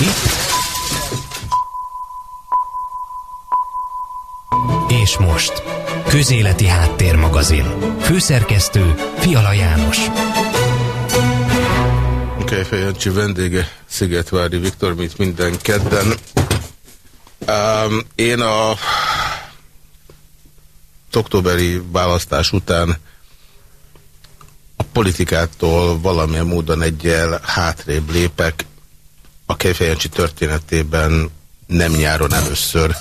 Itt? És most. Közéleti Háttérmagazin. Főszerkesztő Fiala János. Kejfej Jancsi vendége Szigetvári Viktor, mint minden kedden. Um, én a októberi választás után a politikától valamilyen módon egyel hátrébb lépek. A Kejfej Jancsi történetében nem nyáron először.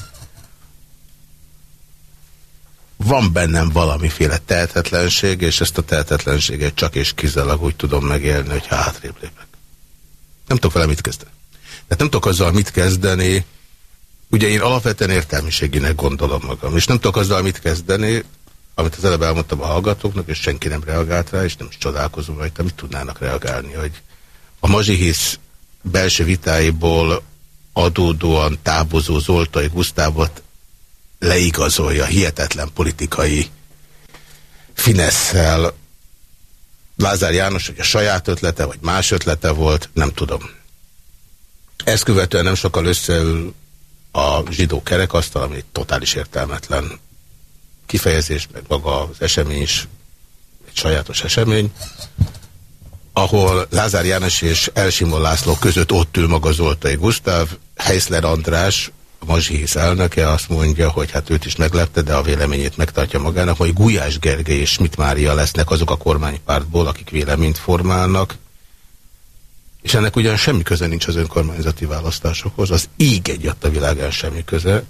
Van bennem valamiféle tehetetlenség, és ezt a tehetetlenséget csak és kizárólag úgy tudom megélni, hogy hátrébb lépek. Nem tudok vele mit kezdeni. De nem tudok azzal mit kezdeni, ugye én alapvetően értelmiséginek gondolom magam, és nem tudok azzal mit kezdeni, amit az előbb elmondtam a hallgatóknak, és senki nem reagált rá, és nem is csodálkozom rajta, mit tudnának reagálni, hogy a mazsihisz belső vitáiból adódóan távozó Zoltai Gusztávot leigazolja hihetetlen politikai finesszel Lázár János, hogy a saját ötlete, vagy más ötlete volt, nem tudom. Ezt követően nem sokkal összeül a zsidó kerekasztal, ami egy totális értelmetlen kifejezés, meg maga az esemény is egy sajátos esemény, ahol Lázár János és Elsimon László között ott ül maga Zoltai Gusztáv, Heisler András, Mazsihisz elnöke azt mondja, hogy hát őt is meglepte, de a véleményét megtartja magának, hogy Gulyás Gergely és Schmidt Mária lesznek azok a kormánypártból, akik véleményt formálnak, és ennek ugyan semmi köze nincs az önkormányzati választásokhoz, az íg egyat a világán semmi köze,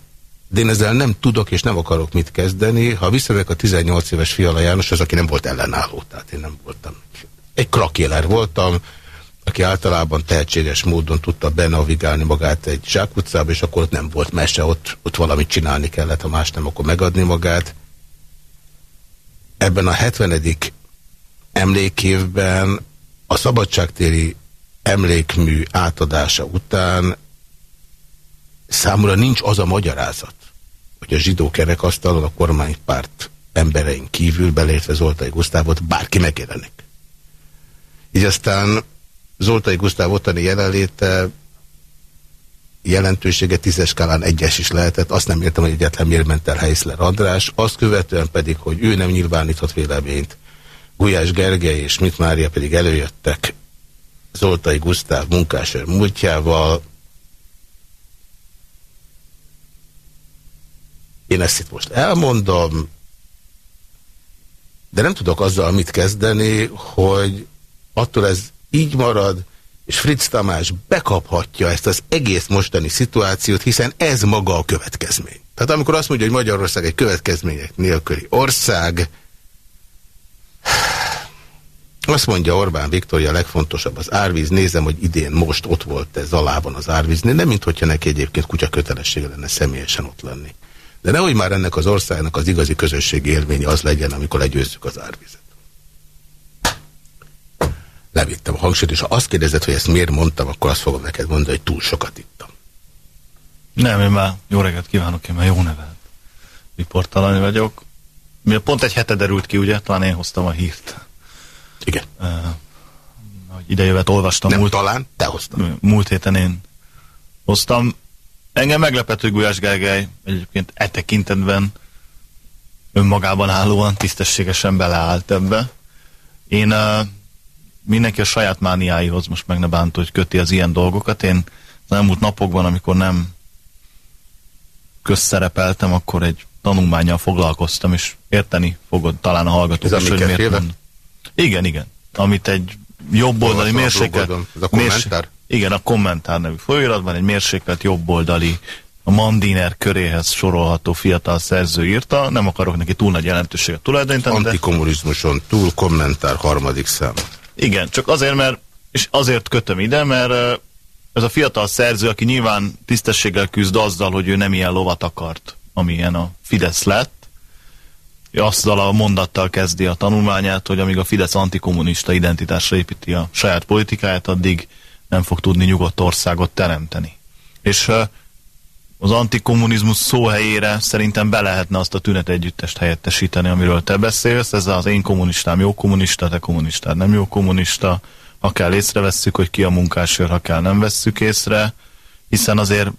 de én ezzel nem tudok és nem akarok mit kezdeni. Ha visszavek a 18 éves Fiala János, az, aki nem volt ellenálló, tehát én nem voltam. Egy krakéler voltam, aki általában tehetséges módon tudta benavigálni magát egy zsákutcába, és akkor ott nem volt mese, ott, ott valamit csinálni kellett, ha más nem, akkor megadni magát. Ebben a 70. emlékévben a szabadságtéri emlékmű átadása után számomra nincs az a magyarázat, hogy a zsidó kerekasztalon a kormánypárt emberein kívül, belétve Zoltai Gusztávot, bárki megjelenik. Így aztán Zoltai Gusztáv ottani jelenléte jelentősége tízes skálán egyes is lehetett. Azt nem értem, hogy egyetlen miért ment el Heisler András. Azt követően pedig, hogy ő nem nyilváníthat véleményt. Gulyás Gergely és Mit Mária pedig előjöttek Zoltai Gusztáv munkásőr múltjával. Én ezt itt most elmondom, de nem tudok azzal mit kezdeni, hogy attól ez így marad, és Fritz Tamás bekaphatja ezt az egész mostani szituációt, hiszen ez maga a következmény. Tehát amikor azt mondja, hogy Magyarország egy következmények nélküli ország, azt mondja Orbán Viktoria, a legfontosabb az árvíz. Nézem, hogy idén most ott volt ez alában az árvíznél. Nem, mint hogyha neki egyébként kutya kötelessége lenne személyesen ott lenni. De nehogy már ennek az országnak az igazi közösségi élménye az legyen, amikor legyőzzük az árvizet. Levittem a hangsúlyt, és ha azt kérdezed, hogy ezt miért mondtam, akkor azt fogom neked mondani, hogy túl sokat ittam. Nem, én már jó reggelt kívánok, én már jó nevet. Riportalany vagyok. Pont egy hete derült ki, ugye? Talán én hoztam a hírt. Igen. Uh, idejövet olvastam. Nem, múlt, talán te hoztam. Múlt héten én hoztam. Engem meglepett, hogy Gulyás Gergely egyébként e tekintetben önmagában állóan tisztességesen beleállt ebbe. Én uh, mindenki a saját mániáihoz most meg ne bánt, hogy köti az ilyen dolgokat. Én az elmúlt napokban, amikor nem közszerepeltem, akkor egy tanulmányjal foglalkoztam, és érteni fogod talán a hallgatók Ez is, hogy miért mond. Igen, igen. Amit egy jobboldali mérsékelt... Ez a kommentár? Igen, a kommentár nevű folyóiratban egy mérsékelt jobboldali a Mandiner köréhez sorolható fiatal szerző írta, nem akarok neki túl nagy jelentőséget tulajdonítani. Antikommunizmuson túl kommentár harmadik szám. Igen, csak azért, mert, és azért kötöm ide, mert ez a fiatal szerző, aki nyilván tisztességgel küzd azzal, hogy ő nem ilyen lovat akart, amilyen a Fidesz lett, azzal a mondattal kezdi a tanulmányát, hogy amíg a Fidesz antikommunista identitásra építi a saját politikáját, addig nem fog tudni nyugodt országot teremteni. És az antikommunizmus szó helyére szerintem be lehetne azt a tünet együttest helyettesíteni, amiről te beszélsz. Ez az én kommunistám jó kommunista, te kommunistád nem jó kommunista. Ha kell észrevesszük, hogy ki a munkásőr, ha kell nem vesszük észre. hiszen azért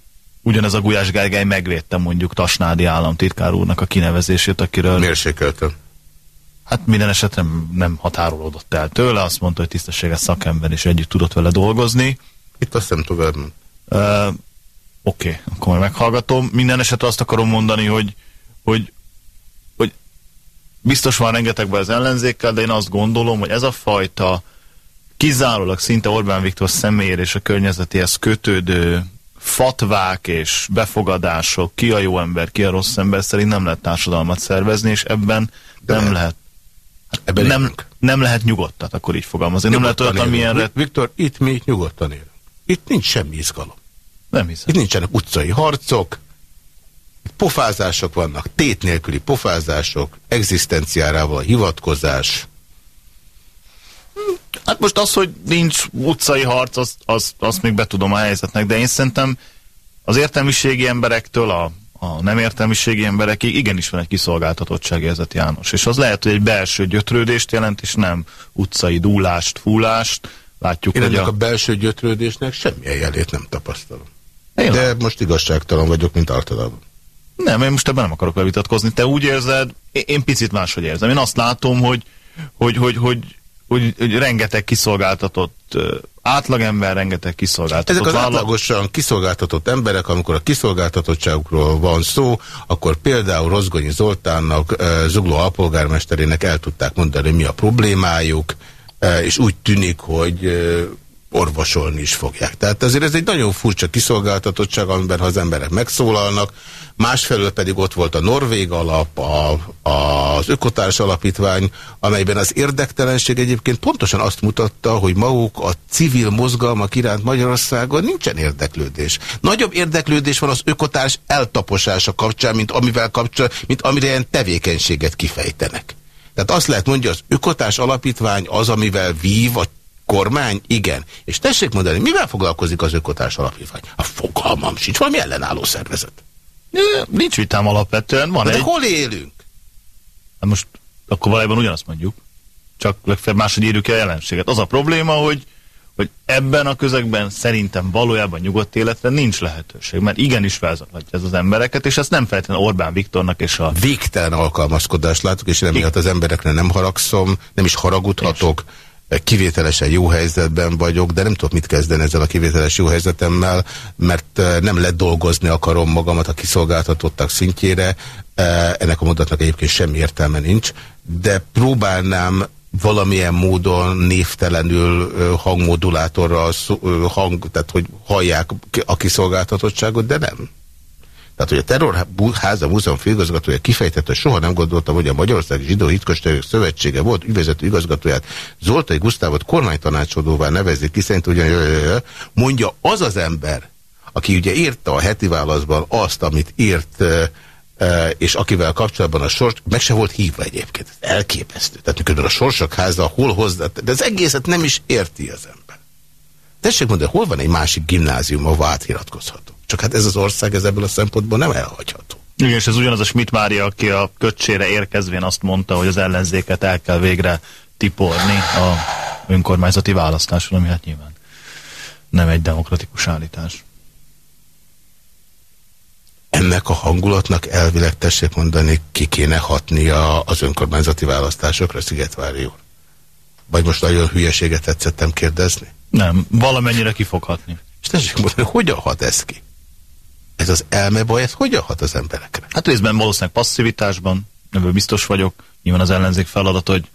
ugyanez a Gulyás Gergely megvédte mondjuk Tasnádi államtitkár úrnak a kinevezését, akiről... Mérsékeltem. Hát minden esetre nem, határolódott el tőle, azt mondta, hogy tisztességes szakember is együtt tudott vele dolgozni. Itt azt nem tovább. Uh, Oké, okay, akkor majd meghallgatom. Minden esetre azt akarom mondani, hogy, hogy, hogy biztos van rengetegben az ellenzékkel, de én azt gondolom, hogy ez a fajta kizárólag szinte Orbán Viktor személyére és a környezetéhez kötődő fatvák és befogadások, ki a jó ember, ki a rossz ember szerint nem lehet társadalmat szervezni, és ebben De nem lehet Ebben nem, nem lehet nyugodtat, akkor így fogalmazni. Nem lehet olyat, amilyenre... Viktor, itt mi nyugodtan élünk. Itt nincs semmi izgalom. Nem hiszem. Itt nincsenek utcai harcok, pofázások vannak, tét nélküli pofázások, egzisztenciárával hivatkozás. Hát most az, hogy nincs utcai harc, azt az, az még betudom a helyzetnek, de én szerintem az értelmiségi emberektől a a nem értelmiségi emberekig igenis van egy kiszolgáltatottságérzet János. És az lehet, hogy egy belső gyötrődést jelent, és nem utcai dúlást, fúlást. Látjuk, Én hogy ennek a... a belső gyötrődésnek semmilyen jelét nem tapasztalom. Én De nem. most igazságtalan vagyok, mint általában. Nem, én most ebben nem akarok levitatkozni. Te úgy érzed, én picit máshogy érzem. Én azt látom, hogy, hogy, hogy, hogy, hogy, hogy rengeteg kiszolgáltatott átlagember rengeteg kiszolgáltatott Ezek az vállalat... átlagosan kiszolgáltatott emberek, amikor a kiszolgáltatottságukról van szó, akkor például Rozgonyi Zoltánnak, Zugló alpolgármesterének el tudták mondani, mi a problémájuk, és úgy tűnik, hogy orvosolni is fogják. Tehát azért ez egy nagyon furcsa kiszolgáltatottság, amiben ha az emberek megszólalnak, másfelől pedig ott volt a Norvég alap, a, a, az Ökotárs Alapítvány, amelyben az érdektelenség egyébként pontosan azt mutatta, hogy maguk a civil mozgalmak iránt Magyarországon nincsen érdeklődés. Nagyobb érdeklődés van az Ökotárs eltaposása kapcsán, mint amivel kapcsán, mint amire ilyen tevékenységet kifejtenek. Tehát azt lehet mondja, az Ökotás Alapítvány az, amivel vív a kormány? Igen. És tessék mondani, mivel foglalkozik az Ökotás Alapítvány? A fogalmam sincs, valami ellenálló szervezet. Nincs vitám alapvetően. Van de, egy... hol élünk? Hát most akkor valójában ugyanazt mondjuk. Csak legfeljebb máshogy írjuk a jelenséget. Az a probléma, hogy, hogy ebben a közegben szerintem valójában nyugodt életre nincs lehetőség, mert igenis felzaklatja ez az embereket, és ezt nem feltétlenül Orbán Viktornak és a... Végtelen alkalmazkodást látok, és emiatt az emberekre nem haragszom, nem is haragudhatok. És kivételesen jó helyzetben vagyok, de nem tudok mit kezdeni ezzel a kivételes jó helyzetemmel, mert nem ledolgozni akarom magamat a kiszolgáltatottak szintjére. Ennek a mondatnak egyébként semmi értelme nincs, de próbálnám valamilyen módon névtelenül hangmodulátorral hang, tehát hogy hallják a kiszolgáltatottságot, de nem. Tehát, hogy a Terrorháza Múzeum főigazgatója kifejtette, hogy soha nem gondoltam, hogy a Magyarországi Zsidó Hitkostegők Szövetsége volt ügyvezető igazgatóját Zoltai Gusztávot kormánytanácsadóvá nevezik ki, szerint ugyan mondja az az ember, aki ugye írta a heti válaszban azt, amit írt, és akivel kapcsolatban a sors, meg se volt hívva egyébként. Elképesztő. Tehát mikor a Sorsok háza hol hozzá, de az egészet nem is érti az ember. Tessék mondani, hol van egy másik gimnázium, ahol átiratkozható? Csak hát ez az ország ez ebből a szempontból nem elhagyható. Igen, és ez ugyanaz a Schmidt Mária, aki a köcsére érkezvén azt mondta, hogy az ellenzéket el kell végre tiporni a önkormányzati választáson, ami hát nyilván nem egy demokratikus állítás. Ennek a hangulatnak elvileg tessék mondani, ki kéne hatnia az önkormányzati választásokra, Szigetvári úr? Vagy most nagyon hülyeséget tetszettem kérdezni? Nem, valamennyire kifoghatni. És tessék mondani, hogyan hat ez ki? Ez az elmebaj, ez hogyan hat az emberekre? Hát részben valószínűleg passzivitásban, ebből biztos vagyok. Nyilván az ellenzék feladat, hogy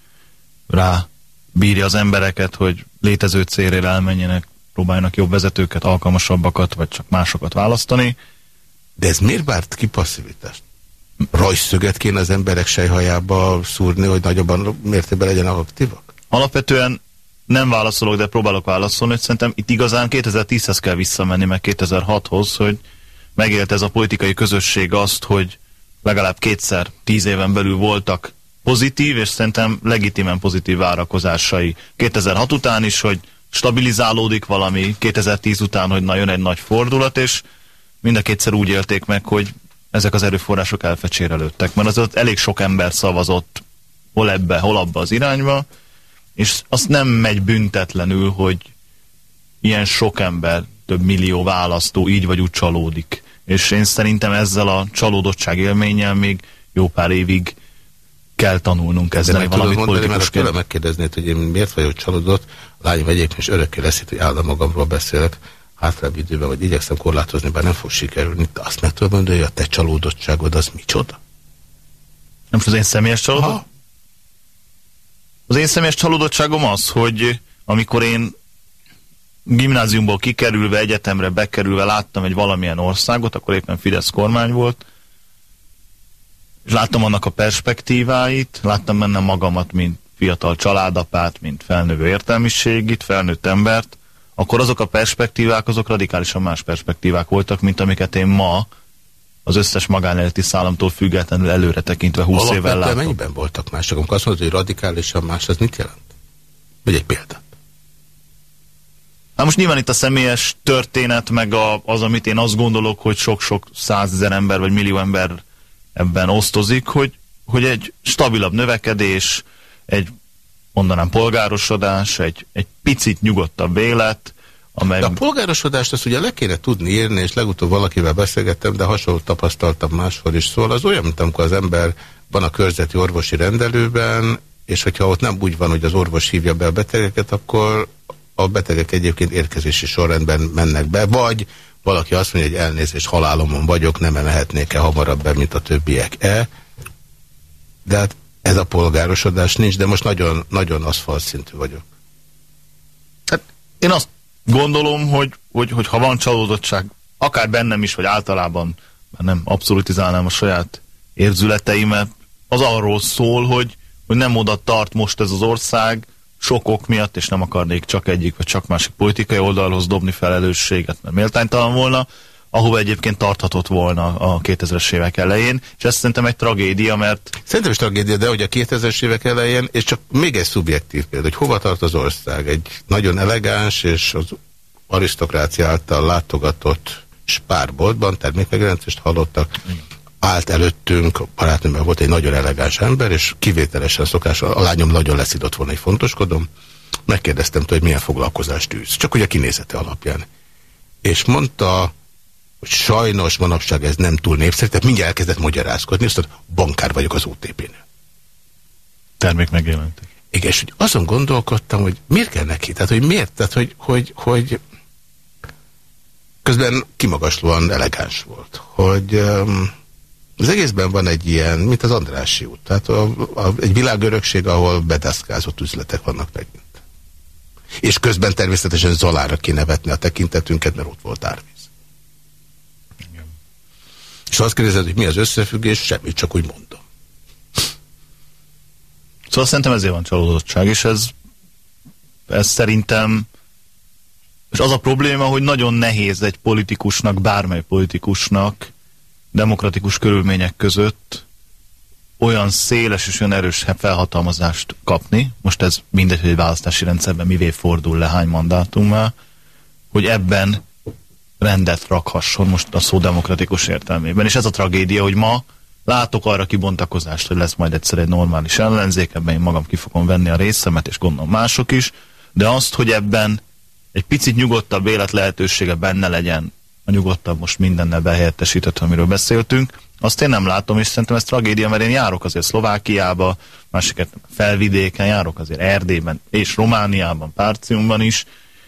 rá bírja az embereket, hogy létező célra elmenjenek, próbáljanak jobb vezetőket, alkalmasabbakat, vagy csak másokat választani. De ez miért várt ki passzivitást? Rajszöget kéne az emberek sejhajába szúrni, hogy nagyobban mértékben legyen aktívak? Alapvetően nem válaszolok, de próbálok válaszolni, hogy szerintem itt igazán 2010-hez kell visszamenni, meg 2006-hoz, hogy megélt ez a politikai közösség azt, hogy legalább kétszer tíz éven belül voltak pozitív, és szerintem legitimen pozitív várakozásai. 2006 után is, hogy stabilizálódik valami, 2010 után, hogy nagyon egy nagy fordulat, és mind a kétszer úgy élték meg, hogy ezek az erőforrások elfecsérelődtek, mert az ott elég sok ember szavazott hol ebbe, hol abba az irányba, és azt nem megy büntetlenül, hogy ilyen sok ember, több millió választó így vagy úgy csalódik. És én szerintem ezzel a csalódottság élménnyel még jó pár évig kell tanulnunk kezdeni valamit mondani, politikusként. Mert megkérdezni, hogy én miért vagyok csalódott, a lányom egyébként is örökké lesz itt, hogy állandóan magamról beszélek, hátrább időben, vagy igyekszem korlátozni, bár nem fog sikerülni. De azt meg tudom mondani, hogy a te csalódottságod az micsoda? Nem az én személyes csalódott? Az én személyes csalódottságom az, hogy amikor én gimnáziumból kikerülve, egyetemre bekerülve láttam egy valamilyen országot, akkor éppen Fidesz kormány volt, és láttam annak a perspektíváit, láttam benne magamat, mint fiatal családapát, mint felnővő értelmiségit, felnőtt embert, akkor azok a perspektívák, azok radikálisan más perspektívák voltak, mint amiket én ma az összes magánéleti szállamtól függetlenül előre tekintve 20 Alapvetően évvel látom. mennyiben voltak mások? Amikor azt mondod, hogy radikálisan más, az mit jelent? Vagy egy példát? Hát most nyilván itt a személyes történet, meg a, az, amit én azt gondolok, hogy sok-sok százezer ember vagy millió ember ebben osztozik, hogy, hogy egy stabilabb növekedés, egy mondanám polgárosodás, egy, egy picit nyugodtabb élet, amely... De a polgárosodást azt ugye le kéne tudni írni, és legutóbb valakivel beszélgettem, de hasonló tapasztaltam máshol is. Szóval az olyan, mint amikor az ember van a körzeti orvosi rendelőben, és hogyha ott nem úgy van, hogy az orvos hívja be a betegeket, akkor a betegek egyébként érkezési sorrendben mennek be, vagy valaki azt mondja, hogy elnézést, halálomon vagyok, nem emelhetnék-e hamarabb be, mint a többiek-e. De hát ez a polgárosodás nincs, de most nagyon, nagyon aszfalt szintű vagyok. Hát én azt gondolom, hogy, hogy, hogy ha van csalódottság, akár bennem is, vagy általában, mert nem abszolutizálnám a saját érzületeimet, az arról szól, hogy, hogy nem oda tart most ez az ország, sok ok miatt, és nem akarnék csak egyik vagy csak másik politikai oldalhoz dobni felelősséget, mert méltánytalan volna, ahova egyébként tarthatott volna a 2000-es évek elején, és ez szerintem egy tragédia, mert... Szerintem is tragédia, de hogy a 2000-es évek elején, és csak még egy szubjektív példa, hogy hova tart az ország? Egy nagyon elegáns és az arisztokrácia által látogatott spárboltban termékmegjelentést hallottak, állt előttünk, a barátnőmmel volt egy nagyon elegáns ember, és kivételesen szokás, a lányom nagyon leszidott volna, egy fontoskodom, megkérdeztem tőle, hogy milyen foglalkozást űz, csak hogy a kinézete alapján. És mondta, hogy sajnos manapság ez nem túl népszerű, tehát mindjárt elkezdett magyarázkodni, azt mondta, bankár vagyok az OTP-nél. Termék megjelentek. Igen, és hogy azon gondolkodtam, hogy miért kell neki, tehát hogy miért, tehát hogy, hogy, hogy közben kimagaslóan elegáns volt, hogy um, az egészben van egy ilyen, mint az Andrási út, tehát a, a, egy világörökség, ahol bedeszkázott üzletek vannak megint. És közben természetesen Zolára kinevetni a tekintetünket, mert ott volt árvíz. Igen. És azt kérdezed, hogy mi az összefüggés, semmit, csak úgy mondom. Szóval szerintem ezért van csalódottság, és ez, ez szerintem és az a probléma, hogy nagyon nehéz egy politikusnak, bármely politikusnak demokratikus körülmények között olyan széles és olyan erős felhatalmazást kapni, most ez mindegy, hogy egy választási rendszerben mivé fordul le, hány mandátummal, hogy ebben rendet rakhasson most a szó demokratikus értelmében. És ez a tragédia, hogy ma látok arra kibontakozást, hogy lesz majd egyszer egy normális ellenzék, ebben én magam ki fogom venni a részemet, és gondolom mások is, de azt, hogy ebben egy picit nyugodtabb élet lehetősége benne legyen, nyugodtabb most mindennel behelyettesített, amiről beszéltünk, azt én nem látom, és szerintem ez tragédia, mert én járok azért Szlovákiába, másiket felvidéken, járok azért Erdélyben és Romániában, Párciumban is,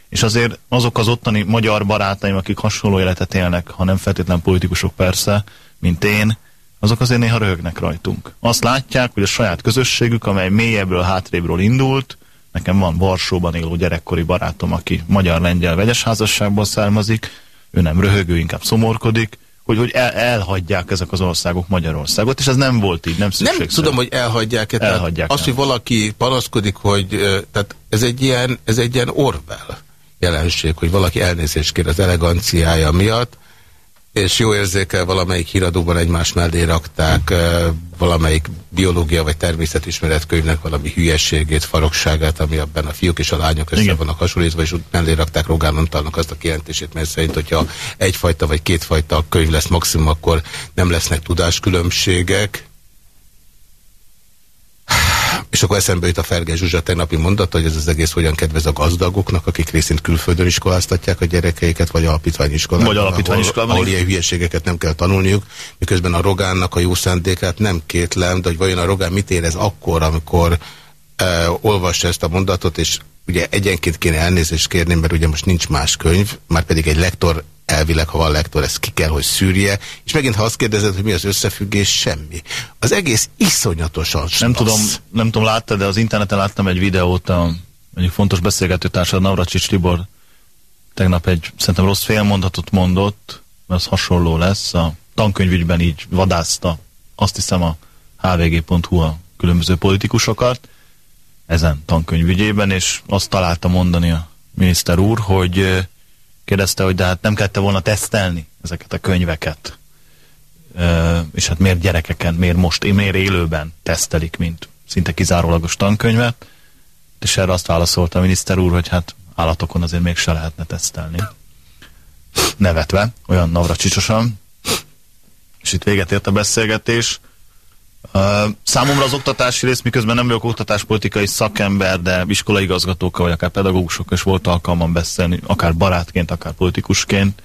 és azért azok az ottani magyar barátaim, akik hasonló életet élnek, ha nem feltétlen politikusok persze, mint én, azok azért néha röhögnek rajtunk. Azt látják, hogy a saját közösségük, amely mélyebbről, hátrébről indult, Nekem van Varsóban élő gyerekkori barátom, aki magyar-lengyel vegyes házasságból származik, ő nem röhögő, inkább szomorkodik, hogy, hogy el, elhagyják ezek az országok Magyarországot, és ez nem volt így, nem szükségszer. Nem tudom, hogy elhagyják-e. Elhagyják az, hogy valaki panaszkodik, hogy tehát ez egy ilyen, ez egy ilyen Orwell jelenség, hogy valaki elnézést kér az eleganciája miatt, és jó érzékel valamelyik híradóban egymás mellé rakták valamelyik biológia vagy természetismeretkönyvnek valami hülyességét, farokságát, ami abban a fiúk és a lányok össze Igen. vannak hasonlítva, és mellé rakták Rogán Antalnak azt a kijelentését, mert szerint, hogyha egyfajta vagy kétfajta könyv lesz maximum, akkor nem lesznek tudáskülönbségek. És akkor eszembe jut a Ferge Zsuzsa tegnapi mondata, hogy ez az egész hogyan kedvez a gazdagoknak, akik részint külföldön iskoláztatják a gyerekeiket, vagy alapítványiskolában. Vagy alapítványiskolában. Ahol, ahol ilyen hülyeségeket nem kell tanulniuk, miközben a Rogánnak a jó szándékát nem kétlem, de hogy vajon a Rogán mit érez akkor, amikor uh, olvassa ezt a mondatot, és ugye egyenként kéne elnézést kérni, mert ugye most nincs más könyv, már pedig egy lektor elvileg, ha van lektor, ezt ki kell, hogy szűrje, és megint, ha azt kérdezed, hogy mi az összefüggés, semmi. Az egész iszonyatosan Nem tudom, nem tudom, látta, de az interneten láttam egy videót, a, egy fontos beszélgetőtársad, Navracsics Tibor. Tegnap egy, szerintem rossz félmondatot mondott, mert az hasonló lesz, a tankönyvügyben így vadászta, azt hiszem a hvg.hu a különböző politikusokat, ezen tankönyvügyében, és azt találta mondani a miniszter úr, hogy kérdezte, hogy de hát nem kellett volna tesztelni ezeket a könyveket. És hát miért gyerekeken, miért most, miért élőben tesztelik, mint szinte kizárólagos tankönyvet. És erre azt válaszolta a miniszter úr, hogy hát állatokon azért mégse lehetne tesztelni. Nevetve, olyan navracsicsosan. És itt véget ért a beszélgetés. Számomra az oktatási rész, miközben nem vagyok oktatáspolitikai szakember, de iskolaigazgatókkal, vagy akár pedagógusokkal is volt alkalmam beszélni, akár barátként, akár politikusként.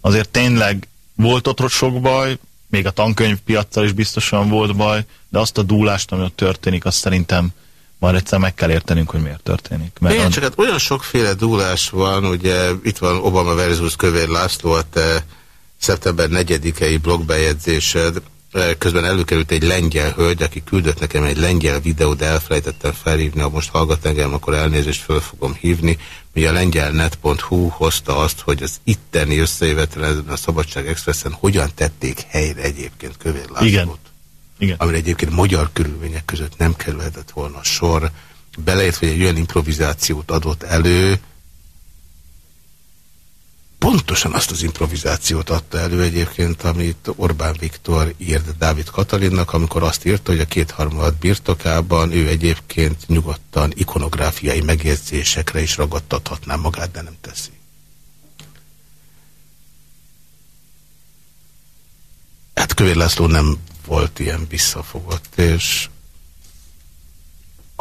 Azért tényleg volt ott sok baj, még a tankönyvpiacsal is biztosan volt baj, de azt a dúlást, ami ott történik, azt szerintem majd egyszer meg kell értenünk, hogy miért történik. Mert Igen, csak hát olyan sokféle dúlás van, ugye itt van Obama versus Kövér László, a te szeptember 4-i blogbejegyzésed, közben előkerült egy lengyel hölgy, aki küldött nekem egy lengyel videót, de elfelejtettem felhívni, ha most hallgat engem, akkor elnézést föl fogom hívni. Mi a lengyelnet.hu hozta azt, hogy az itteni összejövetelen a Szabadság Expressen hogyan tették helyre egyébként Kövér Lászlót. Igen. Igen. Amire egyébként magyar körülmények között nem kerülhetett volna sor. Beleért, hogy egy olyan improvizációt adott elő, pontosan azt az improvizációt adta elő egyébként, amit Orbán Viktor írt Dávid Katalinnak, amikor azt írta, hogy a kétharmad birtokában ő egyébként nyugodtan ikonográfiai megjegyzésekre is ragadtathatná magát, de nem teszi. Hát Kövér László nem volt ilyen visszafogott, és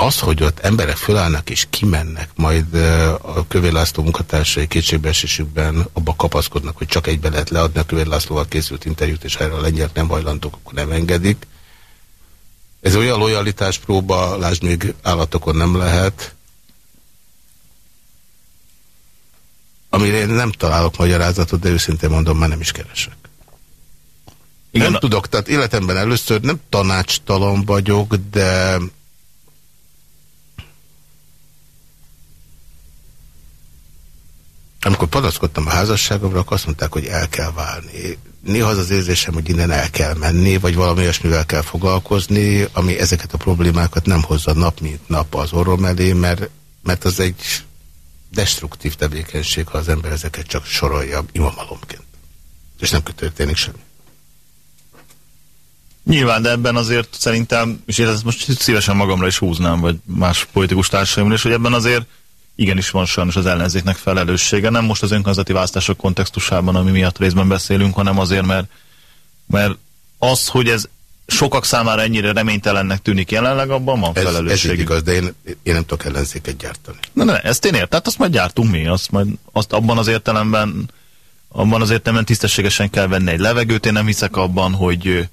az, hogy ott emberek fölállnak és kimennek, majd a Kövér László munkatársai kétségbeesésükben abba kapaszkodnak, hogy csak egybe lehet leadni a Kövér Lászlóval készült interjút, és erre a lengyelek nem hajlandók, akkor nem engedik. Ez olyan lojalitás próba, lásd még állatokon nem lehet, amire én nem találok magyarázatot, de őszintén mondom, már nem is keresek. Igen. Nem tudok, tehát életemben először nem tanácstalan vagyok, de amikor panaszkodtam a házasságomra, akkor azt mondták, hogy el kell válni. Néha az az érzésem, hogy innen el kell menni, vagy valami olyasmivel kell foglalkozni, ami ezeket a problémákat nem hozza nap, mint nap az orrom elé, mert, mert az egy destruktív tevékenység, ha az ember ezeket csak sorolja imamalomként. És nem történik semmi. Nyilván, de ebben azért szerintem, és én ezt most szívesen magamra is húznám, vagy más politikus társaimra is, hogy ebben azért igenis van sajnos az ellenzéknek felelőssége, nem most az önkormányzati választások kontextusában, ami miatt részben beszélünk, hanem azért, mert, mert az, hogy ez sokak számára ennyire reménytelennek tűnik jelenleg, abban van felelősség. Ez, ez igaz, de én, én nem tudok ellenzéket gyártani. Na, ne, ezt én értem, tehát azt majd gyártunk mi, azt, majd, azt abban az értelemben abban az értelemben tisztességesen kell venni egy levegőt, én nem hiszek abban, hogy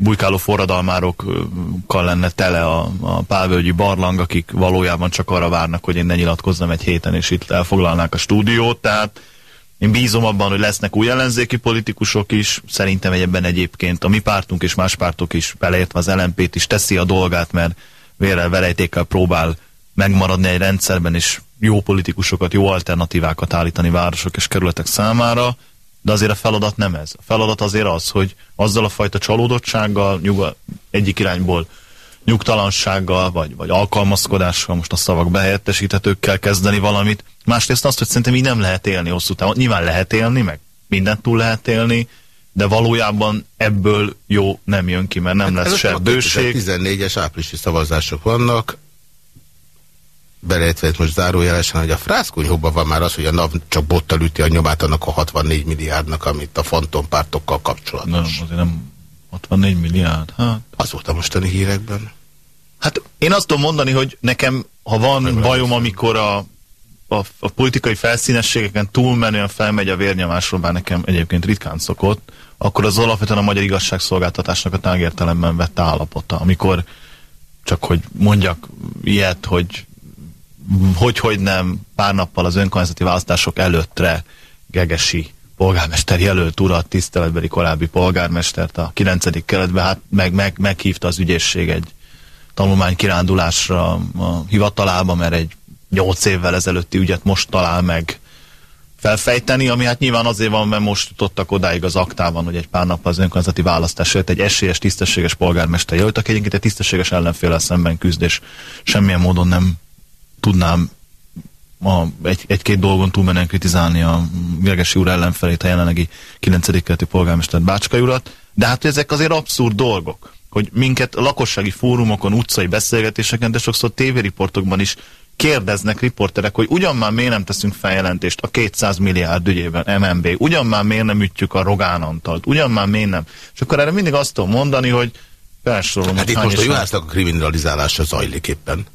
bujkáló forradalmárokkal lenne tele a, a pálvölgyi barlang, akik valójában csak arra várnak, hogy én ne nyilatkozzam egy héten, és itt elfoglalnák a stúdiót, tehát én bízom abban, hogy lesznek új ellenzéki politikusok is, szerintem ebben egyébként a mi pártunk és más pártok is, beleértve az LMP-t is teszi a dolgát, mert vérrel verejtékkel próbál megmaradni egy rendszerben, és jó politikusokat, jó alternatívákat állítani városok és kerületek számára, de azért a feladat nem ez. A feladat azért az, hogy azzal a fajta csalódottsággal, nyuga, egyik irányból nyugtalansággal, vagy, vagy alkalmazkodással, most a szavak behelyettesíthetőkkel kezdeni valamit. Másrészt azt, hogy szerintem így nem lehet élni hosszú távon. Nyilván lehet élni, meg mindent túl lehet élni, de valójában ebből jó nem jön ki, mert nem hát lesz se bőség. 14-es áprilisi szavazások vannak, belejtve most zárójelesen, hogy a frászkonyhóban van már az, hogy a NAV csak bottal üti a nyomát annak a 64 milliárdnak, amit a fantompártokkal kapcsolatos. Nem, azért nem 64 milliárd, hát. Az volt a mostani hírekben. Hát én azt tudom mondani, hogy nekem, ha van Nem bajom, amikor a, a, a politikai felszínességeken túlmenően felmegy a vérnyomásról, bár nekem egyébként ritkán szokott, akkor az alapvetően a magyar igazságszolgáltatásnak a tágértelemben vett állapota, amikor csak hogy mondjak ilyet, hogy hogy, hogy nem pár nappal az önkormányzati választások előttre Gegesi polgármester jelölt urat, tiszteletbeli korábbi polgármestert a 9. keletben, hát meg, meg, meghívta az ügyészség egy tanulmány kirándulásra a hivatalába, mert egy 8 évvel ezelőtti ügyet most talál meg felfejteni, ami hát nyilván azért van, mert most jutottak odáig az aktában, hogy egy pár nap az önkormányzati választás előtt egy esélyes, tisztességes polgármester jelölt, aki egyébként egy tisztességes ellenféle szemben küzd, és semmilyen módon nem tudnám a, egy, egy-két dolgon túlmenően kritizálni a Gergesi úr ellenfelét, a jelenlegi 9. keleti polgármester Bácskai urat, de hát ezek azért abszurd dolgok, hogy minket lakossági fórumokon, utcai beszélgetéseken, de sokszor tévériportokban is kérdeznek riporterek, hogy ugyan már miért nem teszünk feljelentést a 200 milliárd ügyében MNB, ugyan már miért nem ütjük a Rogán Antalt, ugyan már miért nem. És akkor erre mindig azt tudom mondani, hogy felsorolom. Hát itt most a Juhásznak a kriminalizálása zajlik éppen.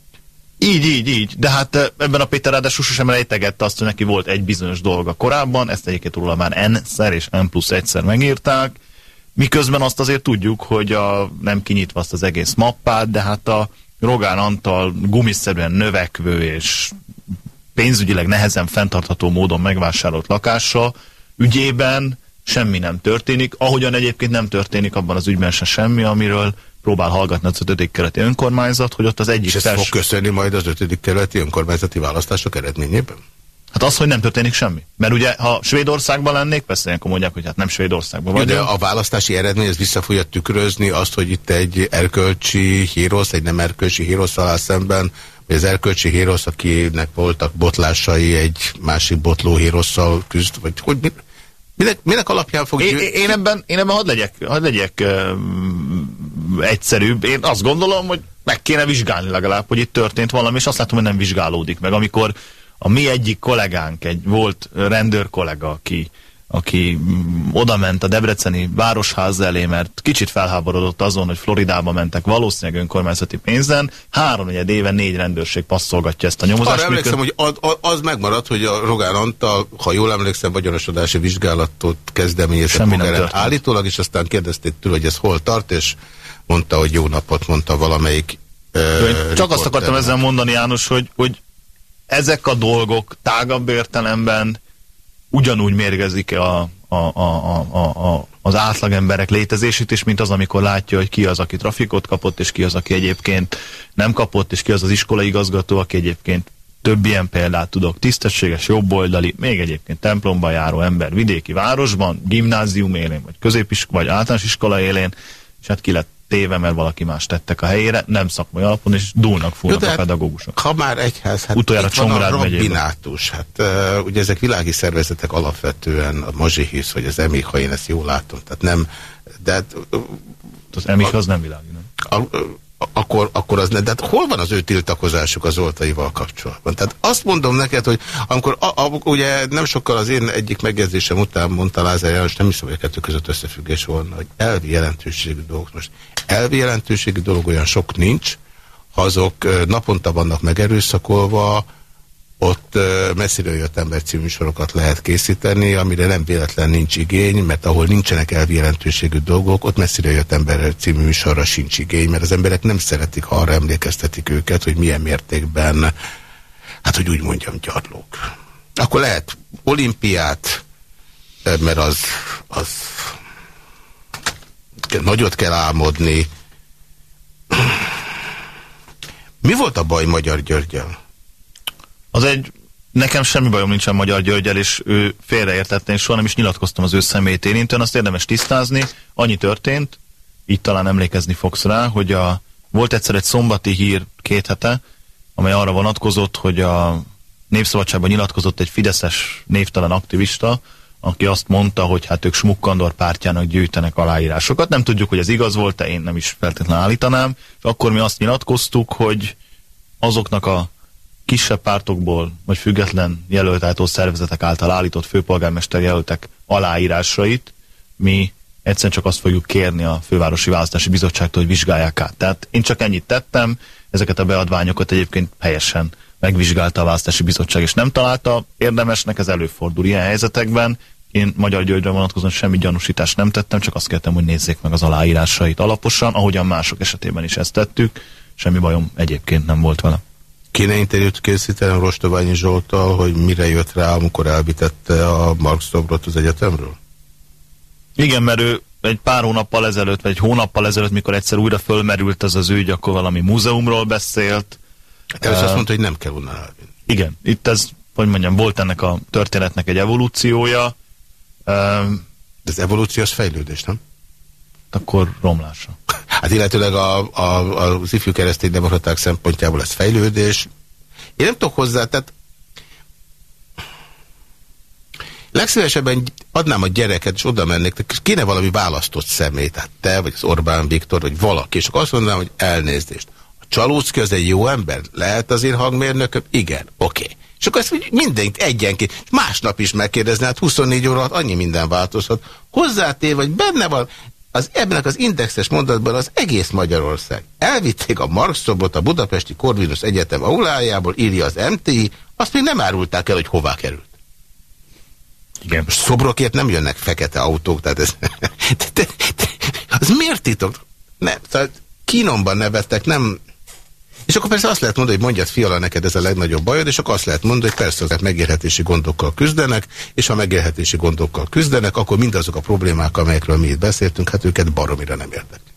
Így, így, így. De hát ebben a Péter ráadásul sem rejtegette azt, hogy neki volt egy bizonyos dolga korábban, ezt egyébként róla már N-szer és N plusz egyszer megírták, miközben azt azért tudjuk, hogy a, nem kinyitva azt az egész mappát, de hát a Rogán Antal gumiszerűen növekvő és pénzügyileg nehezen fenntartható módon megvásárolt lakása ügyében semmi nem történik, ahogyan egyébként nem történik abban az ügyben se semmi, amiről próbál hallgatni az ötödik keleti önkormányzat, hogy ott az egyik... És ez fog köszönni majd az ötödik keleti önkormányzati választások eredményében? Hát az, hogy nem történik semmi. Mert ugye, ha Svédországban lennék, persze ilyenkor mondják, hogy hát nem Svédországban vagyok. De a választási eredmény ez vissza fogja tükrözni azt, hogy itt egy erkölcsi hírosz, egy nem erkölcsi hírosz alá szemben, vagy az erkölcsi hírosz, akinek voltak botlásai egy másik botló hírosszal küzd, vagy hogy mi, minek, minek alapján fog... Én, én, ebben, én ebben hadd legyek, hadd legyek uh, egyszerűbb. Én azt gondolom, hogy meg kéne vizsgálni legalább, hogy itt történt valami, és azt látom, hogy nem vizsgálódik meg. Amikor a mi egyik kollégánk, egy volt rendőr kollega, aki, aki oda ment a Debreceni városház elé, mert kicsit felháborodott azon, hogy Floridába mentek valószínűleg önkormányzati pénzen, három éve négy rendőrség passzolgatja ezt a nyomozást. Arra emlékszem, hogy az, az megmaradt, hogy a Rogán Antal, ha jól emlékszem, vagyonosodási vizsgálatot kezdeményezett állítólag, és aztán kérdezték tőle, hogy ez hol tart, és mondta, hogy jó napot mondta valamelyik Ö, csak azt akartam ezzel mondani, János, hogy, hogy ezek a dolgok tágabb értelemben ugyanúgy mérgezik a, a, a, a, a, az átlagemberek létezését is, mint az, amikor látja, hogy ki az, aki trafikot kapott, és ki az, aki egyébként nem kapott, és ki az az iskolai igazgató, aki egyébként több ilyen példát tudok. Tisztességes, jobboldali, még egyébként templomba járó ember vidéki városban, gimnázium élén, vagy középiskola, vagy általános iskola élén, és hát ki lett téve, mert valaki más tettek a helyére, nem szakmai alapon, és dúlnak fúrnak a hát pedagógusok. Ha már egyház, hát Utoljára itt van a rabbinátus, hát uh, ugye ezek világi szervezetek alapvetően a mazsihisz, vagy az emih, ha én ezt jól látom, tehát nem, de uh, az emih az nem világi, nem? A, akkor, akkor az ne, de hát hol van az ő tiltakozásuk az oltaival kapcsolatban? Tehát azt mondom neked, hogy amikor a, a, ugye nem sokkal az én egyik megjegyzésem után mondta Lázár János, nem hiszem, hogy a kettő között összefüggés volna, hogy elvi jelentőségű dolgok. Most elvi jelentőségű dolog olyan sok nincs, ha azok naponta vannak megerőszakolva, ott messziről jött ember című sorokat lehet készíteni, amire nem véletlen nincs igény, mert ahol nincsenek elvi jelentőségű dolgok, ott messzire jött ember című műsorra sincs igény, mert az emberek nem szeretik, ha arra emlékeztetik őket, hogy milyen mértékben, hát hogy úgy mondjam, gyarlók. Akkor lehet olimpiát, mert az, az nagyot kell álmodni. Mi volt a baj Magyar Györgyel? Az egy, nekem semmi bajom nincsen Magyar Györgyel, és ő félreértette, és soha nem is nyilatkoztam az ő személyét érintően, azt érdemes tisztázni. Annyi történt, így talán emlékezni fogsz rá, hogy a, volt egyszer egy szombati hír két hete, amely arra vonatkozott, hogy a Népszabadságban nyilatkozott egy fideszes névtelen aktivista, aki azt mondta, hogy hát ők Smukkandor pártjának gyűjtenek aláírásokat. Nem tudjuk, hogy ez igaz volt-e, én nem is feltétlenül állítanám. És akkor mi azt nyilatkoztuk, hogy azoknak a kisebb pártokból, vagy független jelöltáltó szervezetek által állított főpolgármester jelöltek aláírásait mi egyszerűen csak azt fogjuk kérni a Fővárosi Választási Bizottságtól, hogy vizsgálják át. Tehát én csak ennyit tettem, ezeket a beadványokat egyébként helyesen megvizsgálta a Választási Bizottság, és nem találta érdemesnek, ez előfordul ilyen helyzetekben. Én Magyar Györgyre vonatkozóan semmi gyanúsítást nem tettem, csak azt kértem, hogy nézzék meg az aláírásait alaposan, ahogyan mások esetében is ezt tettük. Semmi bajom egyébként nem volt vele. Kéne interjút készíteni Rostoványi Zsoltal, hogy mire jött rá, amikor elvitette a Marx Szobrot az egyetemről? Igen, mert ő egy pár hónappal ezelőtt, vagy egy hónappal ezelőtt, mikor egyszer újra fölmerült ez az ügy, akkor valami múzeumról beszélt. Te uh, azt mondta, hogy nem kell onnan elvinni. Igen, itt ez, hogy mondjam, volt ennek a történetnek egy evolúciója. Uh, De az evolúció az fejlődés, nem? Akkor romlása. Hát illetőleg a, a, az ifjú keresztény demokraták szempontjából ez fejlődés. Én nem tudok hozzá, tehát legszívesebben adnám a gyereket, és oda mennék, és kéne valami választott személy, tehát te, vagy az Orbán Viktor, vagy valaki, és akkor azt mondanám, hogy elnézést. A Csalócki az egy jó ember? Lehet az én hangmérnököm? Igen, oké. Okay. És akkor ezt mindenki egyenként, másnap is megkérdezni, hát 24 óra alatt annyi minden változhat. Hozzátér, vagy benne van, az ebben az indexes mondatban az egész Magyarország. Elvitték a Marx szobot a Budapesti Corvinus Egyetem aulájából, írja az MTI, azt még nem árulták el, hogy hová került. Igen. Most szobrokért nem jönnek fekete autók, tehát ez... az miért titok? Nem, tehát kínomban nevettek, nem... És akkor persze azt lehet mondani, hogy mondjad fiala, neked ez a legnagyobb bajod, és akkor azt lehet mondani, hogy persze azért megélhetési gondokkal küzdenek, és ha megélhetési gondokkal küzdenek, akkor mindazok a problémák, amelyekről mi itt beszéltünk, hát őket baromira nem érdeklik.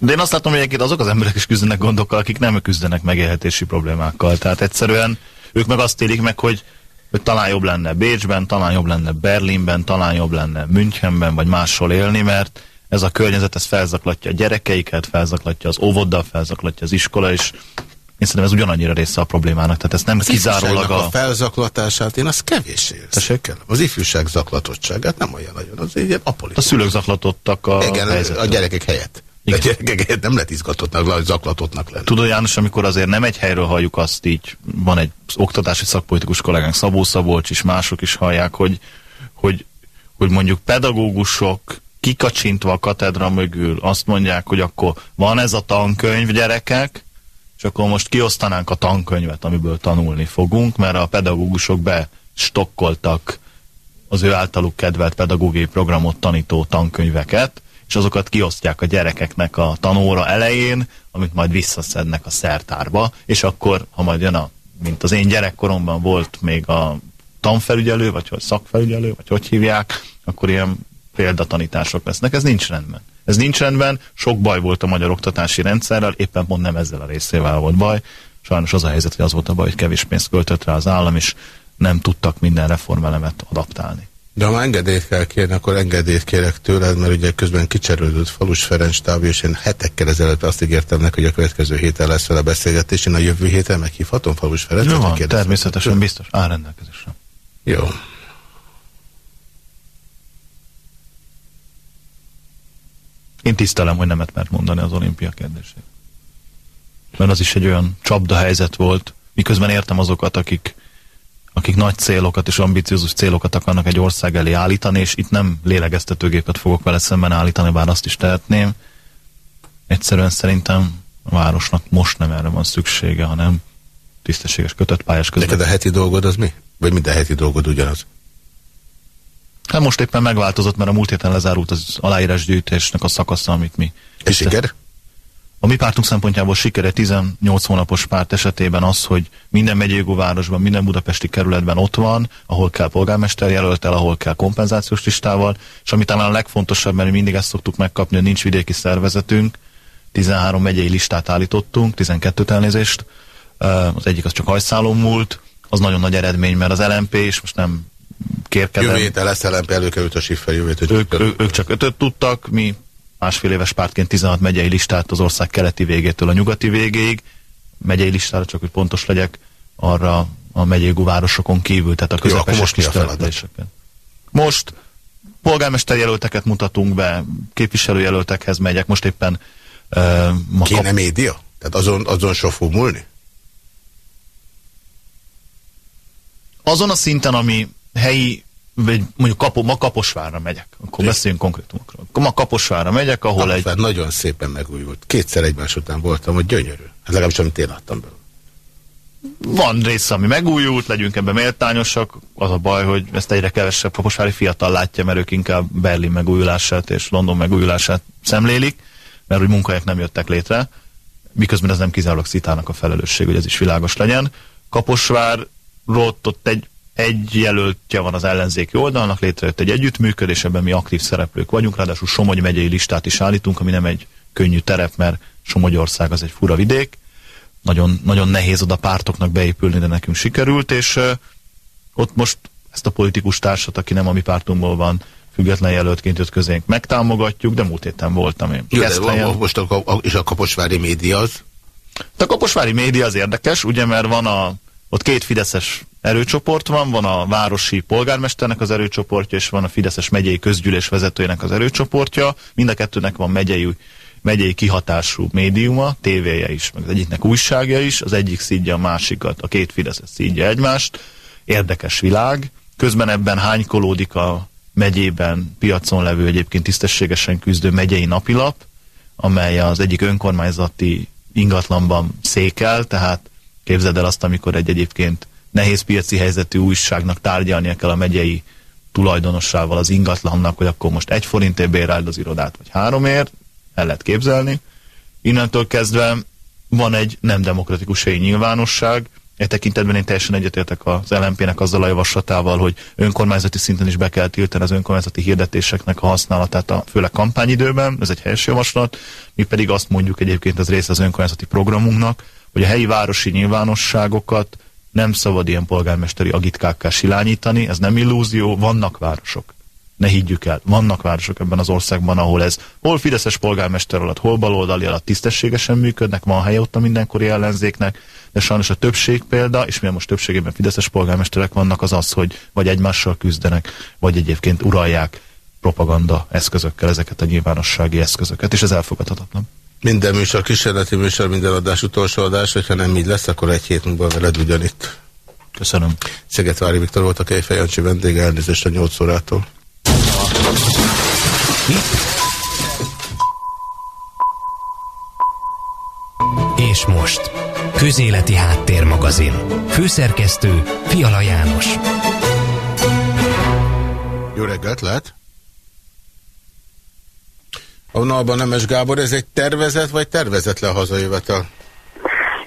De én azt látom, hogy egyébként azok az emberek is küzdenek gondokkal, akik nem küzdenek megélhetési problémákkal. Tehát egyszerűen ők meg azt élik meg, hogy hogy talán jobb lenne Bécsben, talán jobb lenne Berlinben, talán jobb lenne Münchenben, vagy máshol élni, mert ez a környezet, ez felzaklatja a gyerekeiket, felzaklatja az óvoda, felzaklatja az iskola, és én szerintem ez ugyanannyira része a problémának, tehát ez nem az kizárólag a... a felzaklatását én az kevés érzékelem. Az ifjúság zaklatottságát nem olyan nagyon, az egy apolitikus. A szülők zaklatottak a Igen, helyzetre. a gyerekek helyett. Igen. A gyerekek nem lehet izgatottnak, zaklatottnak lenni. Tudod János, amikor azért nem egy helyről halljuk azt így, van egy oktatási szakpolitikus kollégánk, Szabó Szabolcs is, mások is hallják, hogy, hogy, hogy mondjuk pedagógusok kikacsintva a katedra mögül azt mondják, hogy akkor van ez a tankönyv, gyerekek, és akkor most kiosztanánk a tankönyvet, amiből tanulni fogunk, mert a pedagógusok bestokkoltak az ő általuk kedvelt pedagógiai programot tanító tankönyveket, és azokat kiosztják a gyerekeknek a tanóra elején, amit majd visszaszednek a szertárba, és akkor, ha majd jön a, mint az én gyerekkoromban volt még a tanfelügyelő, vagy hogy szakfelügyelő, vagy hogy hívják, akkor ilyen példatanítások lesznek. Ez nincs rendben. Ez nincs rendben, sok baj volt a magyar oktatási rendszerrel, éppen pont nem ezzel a részével volt baj. Sajnos az a helyzet, hogy az volt a baj, hogy kevés pénzt költött rá az állam, és nem tudtak minden reformelemet adaptálni. De ha engedélyt kell kérni, akkor engedélyt kérek tőled, mert ugye közben kicserődött Falus Ferenc táv, és én hetekkel ezelőtt azt ígértem neki, hogy a következő héten lesz vele beszélgetés, én a jövő héten meghívhatom Falus Ferenc. Jó, van, természetesen biztos, áll rendelkezésre. Jó. Én tisztelem, hogy nemet mert mondani az olimpia kérdését. Mert az is egy olyan csapda helyzet volt, miközben értem azokat, akik akik nagy célokat és ambiciózus célokat akarnak egy ország elé állítani, és itt nem lélegeztetőgépet fogok vele szemben állítani, bár azt is tehetném. Egyszerűen szerintem a városnak most nem erre van szüksége, hanem tisztességes kötött pályás közben. Neked a heti dolgod az mi? Vagy minden heti dolgod ugyanaz? Hát most éppen megváltozott, mert a múlt héten lezárult az aláírásgyűjtésnek a szakasza, amit mi... És siker? A mi pártunk szempontjából sikere 18 hónapos párt esetében az, hogy minden megyégú városban, minden budapesti kerületben ott van, ahol kell polgármester jelöltel, ahol kell kompenzációs listával, és ami talán a legfontosabb, mert mi mindig ezt szoktuk megkapni, hogy nincs vidéki szervezetünk, 13 megyei listát állítottunk, 12 elnézést, az egyik az csak hajszálon múlt, az nagyon nagy eredmény, mert az LMP, és most nem kérkedem. Jövő héten lesz LMP, előkerült a siffer jövő ők, ők, ők csak ötöt tudtak, mi másfél éves pártként 16 megyei listát az ország keleti végétől a nyugati végéig, megyei listára, csak hogy pontos legyek, arra a megyégú városokon kívül, tehát a közepes most kis Most polgármesterjelölteket mutatunk be, képviselőjelöltekhez megyek, most éppen uh, ma Kéne kap... média? Tehát azon, azon so fog múlni? Azon a szinten, ami helyi vagy mondjuk kapo, ma Kaposvárra megyek, akkor beszéljünk konkrétumokról. Ma Kaposvárra megyek, ahol Kaposvár egy... nagyon szépen megújult. Kétszer egymás után voltam, hogy gyönyörű. Ez legalábbis amit én adtam belőle. Van része, ami megújult, legyünk ebben méltányosak. Az a baj, hogy ezt egyre kevesebb kaposvári fiatal látja, mert ők inkább Berlin megújulását és London megújulását szemlélik, mert úgy munkahelyek nem jöttek létre, miközben ez nem kizárólag Szitának a felelősség, hogy ez is világos legyen. Kaposvár ott egy egy jelöltje van az ellenzéki oldalnak, létrejött egy együttműködés, ebben mi aktív szereplők vagyunk, ráadásul Somogy megyei listát is állítunk, ami nem egy könnyű terep, mert Somogyország az egy fura vidék. Nagyon, nagyon nehéz oda pártoknak beépülni, de nekünk sikerült, és uh, ott most ezt a politikus társat, aki nem a mi pártunkból van, független jelöltként jött közénk, megtámogatjuk, de múlt héten voltam én. Jó, de most a, a, és a kaposvári média az? A kaposvári média az érdekes, ugye, mert van a, ott két fideszes erőcsoport van, van a városi polgármesternek az erőcsoportja, és van a Fideszes megyei közgyűlés vezetőjének az erőcsoportja. Mind a kettőnek van megyei, megyei kihatású médiuma, tévéje is, meg az egyiknek újságja is, az egyik szídja a másikat, a két Fideszes szídja egymást. Érdekes világ. Közben ebben hánykolódik a megyében piacon levő egyébként tisztességesen küzdő megyei napilap, amely az egyik önkormányzati ingatlanban székel, tehát képzeld el azt, amikor egy egyébként nehéz piaci helyzetű újságnak tárgyalnia kell a megyei tulajdonossával az ingatlannak, hogy akkor most egy forintért béreld az irodát, vagy háromért, el lehet képzelni. Innentől kezdve van egy nem demokratikus helyi nyilvánosság, E tekintetben én teljesen egyetértek az LMP-nek azzal a javaslatával, hogy önkormányzati szinten is be kell tiltani az önkormányzati hirdetéseknek a használatát, a, főleg kampányidőben, ez egy helyes javaslat, mi pedig azt mondjuk egyébként, ez része az önkormányzati programunknak, hogy a helyi városi nyilvánosságokat nem szabad ilyen polgármesteri agitkákkal silányítani, ez nem illúzió, vannak városok. Ne higgyük el, vannak városok ebben az országban, ahol ez hol Fideszes polgármester alatt, hol baloldali alatt tisztességesen működnek, van helye ott a mindenkori ellenzéknek, de sajnos a többség példa, és mivel most többségében Fideszes polgármesterek vannak, az az, hogy vagy egymással küzdenek, vagy egyébként uralják propaganda eszközökkel ezeket a nyilvánossági eszközöket, és ez elfogadhatatlan. Minden műsor kísérleti műsor, minden adás utolsó adás, hogyha nem így lesz, akkor egy hét múlva veled ugyanitt. Köszönöm. Szegetvári Viktor volt a Kejfej Jancsi vendége, elnézést a 8 órától. És most, Közéleti Háttérmagazin. Főszerkesztő Fiala János. Jó reggelt, lehet? A vonalban Nemes Gábor, ez egy tervezet, vagy tervezett a hazajövetel?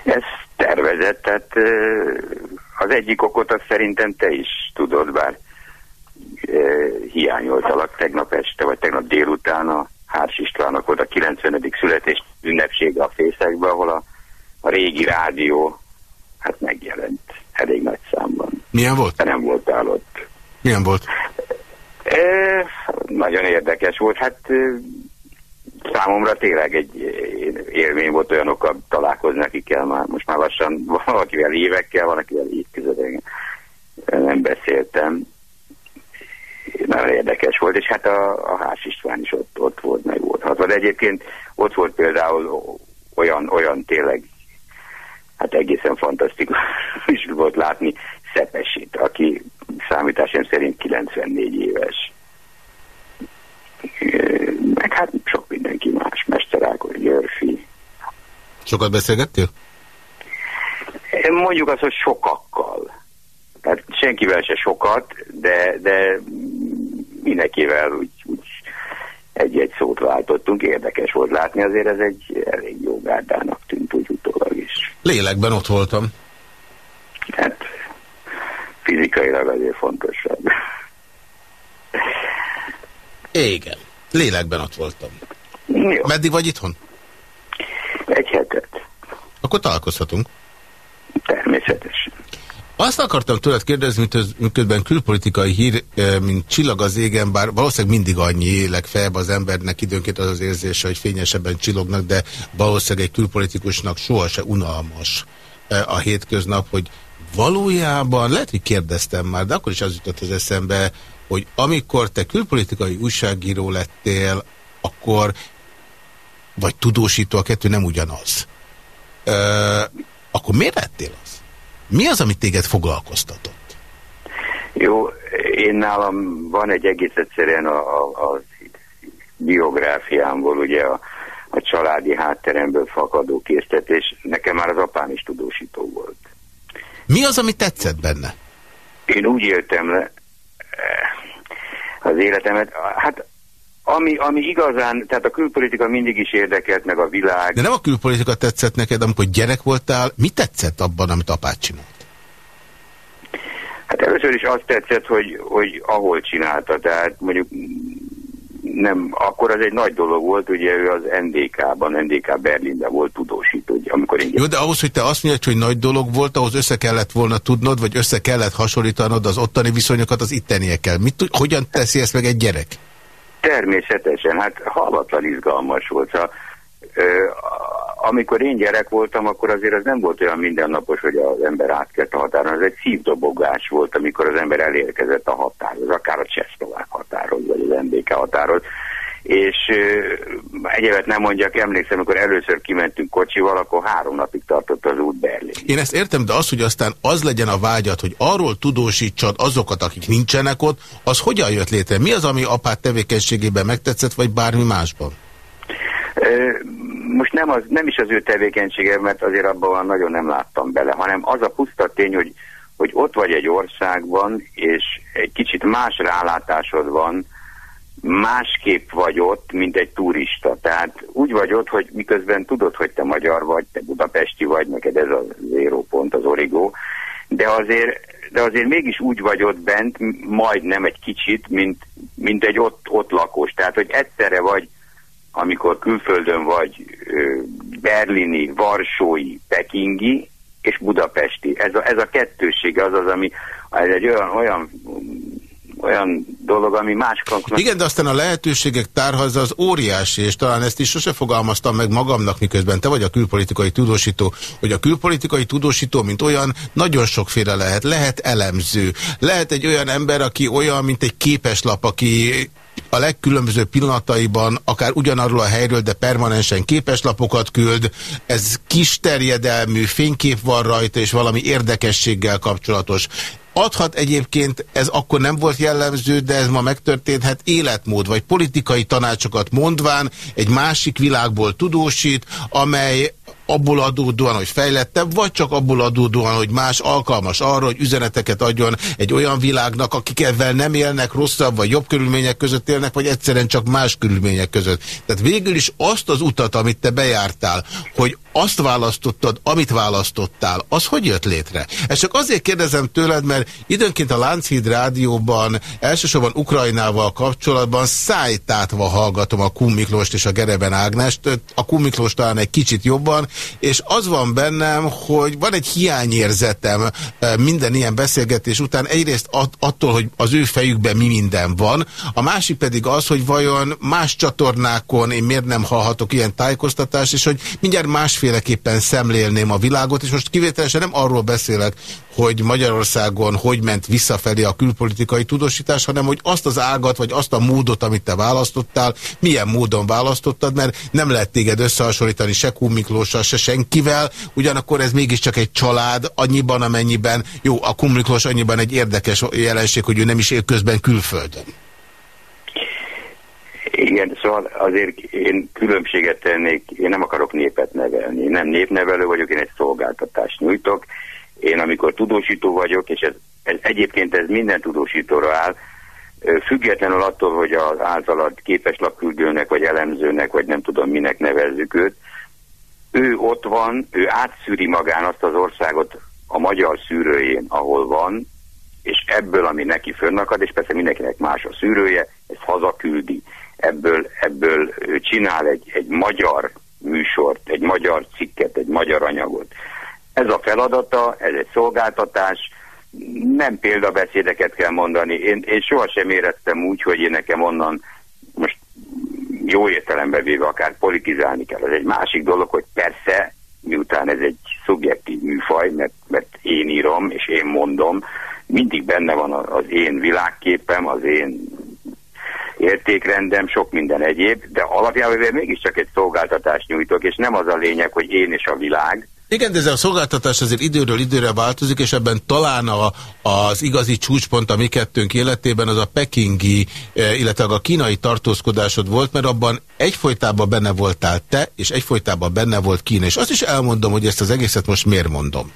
Ez tervezett, tehát az egyik okot azt szerintem te is tudod, bár hiányoltalak tegnap este, vagy tegnap délután a Hárs Istvánok volt a 90. születés ünnepsége a fészekbe, ahol a, a régi rádió hát megjelent elég nagy számban. Milyen volt? Nem voltál ott. Milyen volt? E, nagyon érdekes volt. Hát számomra tényleg egy élmény volt olyanokkal találkozni, akikkel már most már lassan valakivel évekkel, van akivel évtizedeken nem beszéltem. Nagyon érdekes volt, és hát a, a Hás István is ott, ott volt, meg volt hatva. De egyébként ott volt például olyan, olyan tényleg, hát egészen fantasztikus volt látni Szepesit, aki számításom szerint 94 éves meg hát sok mindenki más, Mester Ákos, Györfi. Sokat beszélgettél? Mondjuk az, hogy sokakkal. Tehát senkivel se sokat, de, de mindenkivel úgy, úgy egy-egy szót váltottunk. Érdekes volt látni, azért ez egy elég jó gárdának tűnt úgy utólag is. Lélekben ott voltam. Hát fizikailag azért fontosabb. Igen. Lélekben ott voltam. Jó. Meddig vagy itthon? Egy hetet. Akkor találkozhatunk. Természetesen. Azt akartam tőled kérdezni, miközben külpolitikai hír, eh, mint csillag az égen, bár valószínűleg mindig annyi legfeljebb az embernek időnként az az érzése, hogy fényesebben csillognak, de valószínűleg egy külpolitikusnak sohasem unalmas eh, a hétköznap, hogy valójában, lehet, hogy kérdeztem már, de akkor is az jutott az eszembe, hogy amikor te külpolitikai újságíró lettél, akkor, vagy tudósító, a kettő nem ugyanaz, ö, akkor miért lettél az? Mi az, amit téged foglalkoztatott? Jó, Én nálam van egy egész egyszerűen a, a, a biográfiámból, ugye a, a családi hátteremből fakadó késztetés. Nekem már az apám is tudósító volt. Mi az, ami tetszett benne? Én úgy éltem le az életemet, hát ami, ami igazán, tehát a külpolitika mindig is érdekelt, meg a világ. De nem a külpolitika tetszett neked, amikor gyerek voltál, mi tetszett abban, amit apát csinált? Hát először is azt tetszett, hogy, hogy ahol csinálta, tehát mondjuk nem, akkor az egy nagy dolog volt, ugye ő az NDK-ban, NDK Berlinben volt tudósító, amikor én... Jó, de ahhoz, hogy te azt mondjad, hogy nagy dolog volt, ahhoz össze kellett volna tudnod, vagy össze kellett hasonlítanod az ottani viszonyokat az itteniekkel. Mit, hogyan teszi ezt meg egy gyerek? Természetesen, hát hallatlan izgalmas volt. Szóval, ö, amikor én gyerek voltam, akkor azért az nem volt olyan mindennapos, hogy az ember átkelt a határon, az egy szívdobogás volt, amikor az ember elérkezett a határhoz, akár a csehszlovák határhoz, vagy az MBK határhoz. És egyébként nem mondjak, emlékszem, amikor először kimentünk kocsival, akkor három napig tartott az út Berlin. Én ezt értem, de az, hogy aztán az legyen a vágyat, hogy arról tudósítsad azokat, akik nincsenek ott, az hogyan jött létre? Mi az, ami apát tevékenységében megtetszett, vagy bármi másban? Most nem, az, nem is az ő tevékenysége, mert azért abban nagyon nem láttam bele, hanem az a puszta tény, hogy, hogy ott vagy egy országban, és egy kicsit más rálátásod van, másképp vagy ott, mint egy turista. Tehát úgy vagy ott, hogy miközben tudod, hogy te magyar vagy, te budapesti vagy, neked ez a zéró pont, az origó, de azért, de azért mégis úgy vagy ott bent, majdnem egy kicsit, mint, mint egy ott, ott lakos. Tehát, hogy egyszerre vagy amikor külföldön vagy berlini, varsói, pekingi és budapesti. Ez a, ez a kettőség az az, ami ez egy olyan, olyan olyan dolog, ami máskaknak... Igen, de aztán a lehetőségek tárhaza az óriási, és talán ezt is sose fogalmaztam meg magamnak, miközben te vagy a külpolitikai tudósító, hogy a külpolitikai tudósító, mint olyan, nagyon sokféle lehet. Lehet elemző. Lehet egy olyan ember, aki olyan, mint egy képeslap, aki a legkülönbözőbb pillanataiban, akár ugyanarról a helyről, de permanensen képeslapokat küld, ez kis terjedelmű, fénykép van rajta, és valami érdekességgel kapcsolatos. Adhat egyébként, ez akkor nem volt jellemző, de ez ma megtörténhet életmód, vagy politikai tanácsokat mondván egy másik világból tudósít, amely abból adódóan, hogy fejlettebb, vagy csak abból adódóan, hogy más alkalmas arra, hogy üzeneteket adjon egy olyan világnak, akik ebben nem élnek, rosszabb vagy jobb körülmények között élnek, vagy egyszerűen csak más körülmények között. Tehát végül is azt az utat, amit te bejártál, hogy azt választottad, amit választottál, az hogy jött létre? Ezt csak azért kérdezem tőled, mert időnként a Lánchíd rádióban, elsősorban Ukrajnával kapcsolatban szájtátva hallgatom a Kun Miklóst és a Gereben Ágnest, a Kun Miklós talán egy kicsit jobban, és az van bennem, hogy van egy hiányérzetem minden ilyen beszélgetés után, egyrészt attól, hogy az ő fejükben mi minden van, a másik pedig az, hogy vajon más csatornákon én miért nem hallhatok ilyen tájékoztatást, és hogy mindjárt más másféleképpen szemlélném a világot, és most kivételesen nem arról beszélek, hogy Magyarországon hogy ment visszafelé a külpolitikai tudósítás, hanem hogy azt az ágat, vagy azt a módot, amit te választottál, milyen módon választottad, mert nem lehet téged összehasonlítani se Kun Miklóssal, se senkivel, ugyanakkor ez mégiscsak egy család, annyiban, amennyiben, jó, a Kun Miklós annyiban egy érdekes jelenség, hogy ő nem is él közben külföldön. Igen, szóval azért én különbséget tennék, én nem akarok népet nevelni, nem népnevelő vagyok, én egy szolgáltatást nyújtok. Én amikor tudósító vagyok, és ez, ez egyébként ez minden tudósítóra áll, függetlenül attól, hogy az általad képes lapküldőnek, vagy elemzőnek, vagy nem tudom minek nevezzük őt, ő ott van, ő átszűri magán azt az országot a magyar szűrőjén, ahol van, és ebből, ami neki fönnakad, és persze mindenkinek más a szűrője, ezt hazaküldi ebből, ebből csinál egy, egy magyar műsort, egy magyar cikket, egy magyar anyagot. Ez a feladata, ez egy szolgáltatás, nem példabeszédeket kell mondani. Én, én sohasem éreztem úgy, hogy én nekem onnan most jó értelembe véve akár politizálni kell. Ez egy másik dolog, hogy persze, miután ez egy szubjektív műfaj, mert, mert én írom és én mondom, mindig benne van az én világképem, az én értékrendem, sok minden egyéb, de alapjában mégiscsak egy szolgáltatást nyújtok, és nem az a lényeg, hogy én és a világ, Igen, de ez a szolgáltatás azért időről időre változik, és ebben talán a, az igazi csúcspont a mi kettőnk életében az a pekingi, eh, illetve a kínai tartózkodásod volt, mert abban egyfolytában benne voltál te, és egyfolytában benne volt Kína. És azt is elmondom, hogy ezt az egészet most miért mondom.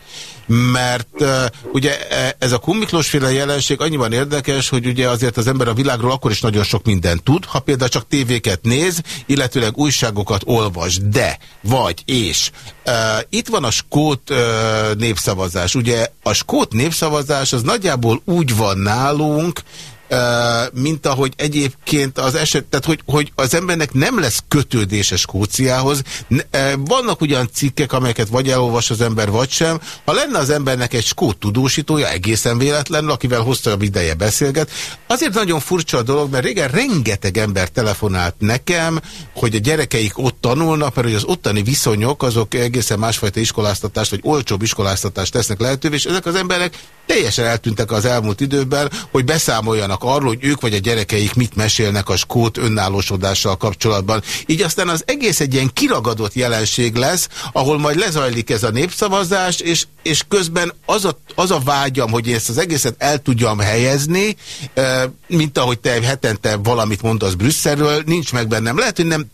Mert uh, ugye e, ez a Kummiklós féle jelenség annyiban érdekes, hogy ugye azért az ember a világról akkor is nagyon sok mindent tud, ha például csak tévéket néz, illetőleg újságokat olvas, de, vagy, és. Uh, itt van a skót uh, népszavazás. Ugye a skót népszavazás az nagyjából úgy van nálunk, mint ahogy egyébként az eset, tehát hogy, hogy az embernek nem lesz kötődése Skóciához. Vannak ugyan cikkek, amelyeket vagy elolvas az ember, vagy sem. Ha lenne az embernek egy skót tudósítója, egészen véletlenül, akivel hosszabb ideje beszélget, azért nagyon furcsa a dolog, mert régen rengeteg ember telefonált nekem, hogy a gyerekeik ott tanulnak, mert hogy az ottani viszonyok azok egészen másfajta iskoláztatást, vagy olcsóbb iskoláztatást tesznek lehetővé, és ezek az emberek teljesen eltűntek az elmúlt időben, hogy beszámoljanak arról, hogy ők vagy a gyerekeik mit mesélnek a skót önállósodással kapcsolatban. Így aztán az egész egy ilyen kiragadott jelenség lesz, ahol majd lezajlik ez a népszavazás, és, és közben az a, az a vágyam, hogy ezt az egészet el tudjam helyezni, mint ahogy te hetente valamit mondasz Brüsszelről, nincs meg bennem. Lehet, hogy nem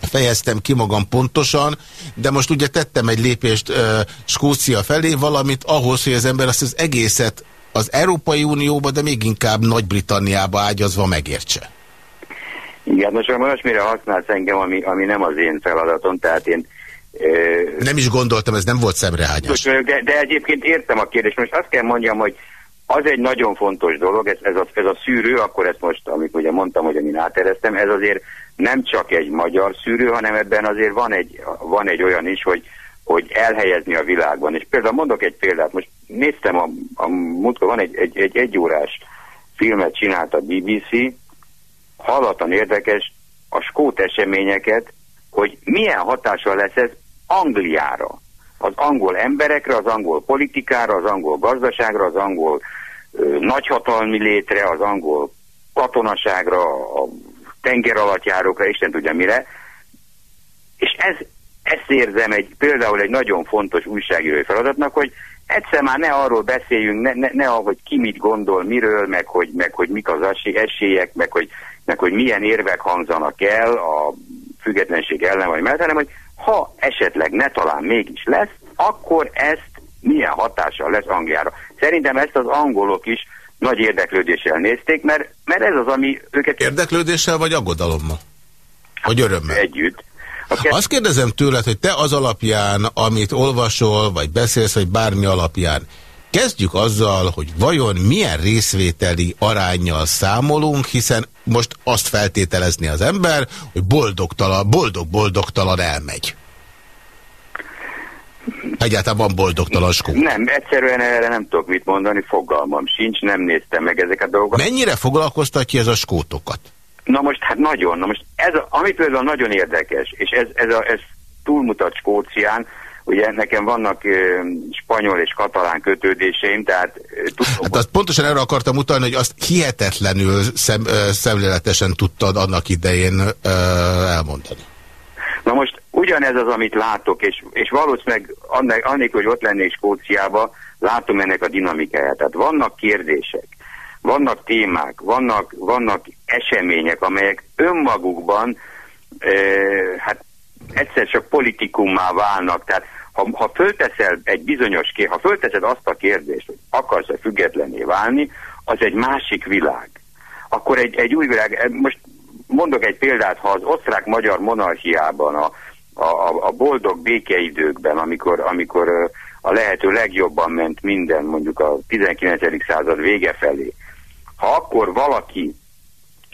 fejeztem ki magam pontosan, de most ugye tettem egy lépést uh, Skócia felé, valamit ahhoz, hogy az ember azt az egészet az Európai Unióba, de még inkább Nagy-Britanniába ágyazva megértse. Igen, most most mire használsz engem, ami, ami nem az én feladatom, tehát én... Uh, nem is gondoltam, ez nem volt szemrehányás. De, de egyébként értem a kérdést. Most azt kell mondjam, hogy az egy nagyon fontos dolog, ez, ez, a, ez a szűrő, akkor ezt most, amikor ugye mondtam, hogy én átereztem, ez azért nem csak egy magyar szűrő, hanem ebben azért van egy, van egy olyan is, hogy, hogy elhelyezni a világban. És például mondok egy példát, most néztem, a, a múltkor van egy, egy, egy egyórás filmet csinált a BBC, hallatlan érdekes a skót eseményeket, hogy milyen hatással lesz ez Angliára, az angol emberekre, az angol politikára, az angol gazdaságra, az angol ö, nagyhatalmi létre, az angol katonaságra, a tenger alatt járókra, Isten tudja mire. És ez, ezt érzem egy, például egy nagyon fontos újságírói feladatnak, hogy egyszer már ne arról beszéljünk, ne, ne, ne hogy ki mit gondol, miről, meg hogy, meg hogy mik az esélyek, meg hogy, meg hogy milyen érvek hangzanak el a függetlenség ellen vagy mellett, hanem hogy ha esetleg ne talán mégis lesz, akkor ezt milyen hatással lesz Angliára. Szerintem ezt az angolok is nagy érdeklődéssel nézték, mert, mert ez az, ami őket... Érdeklődéssel vagy aggodalommal? Vagy örömmel? Együtt. Azt kérdezem tőled, hogy te az alapján, amit olvasol, vagy beszélsz, vagy bármi alapján, kezdjük azzal, hogy vajon milyen részvételi arányjal számolunk, hiszen most azt feltételezni az ember, hogy boldogtalan, boldog-boldogtalan elmegy. Egyáltalán van boldogtalan. Nem, egyszerűen erre nem tudok mit mondani, fogalmam sincs, nem néztem meg ezeket a dolgokat. Mennyire foglalkoztatja ez a skótokat? Na most, hát nagyon. Na most, ez, a, ami például nagyon érdekes, és ez, ez, a, ez túlmutat Skócián, Ugye nekem vannak ö, spanyol és katalán kötődéseim, tehát... Tudom, hát azt pontosan erre akartam utalni, hogy azt hihetetlenül szem, ö, szemléletesen tudtad annak idején ö, elmondani. Na most ugyanez az, amit látok, és, és valószínűleg annak, hogy ott lennék Skóciába, látom ennek a dinamikáját. Tehát vannak kérdések, vannak témák, vannak, vannak események, amelyek önmagukban e, hát egyszer csak politikummá válnak. Tehát ha, ha fölteszel egy bizonyos kérdést, ha fölteszed azt a kérdést, hogy akarsz-e függetlenné válni, az egy másik világ. Akkor egy, egy új világ, most mondok egy példát, ha az osztrák-magyar monarchiában, a, a, a boldog békeidőkben, amikor, amikor a lehető legjobban ment minden, mondjuk a 19. század vége felé, ha akkor valaki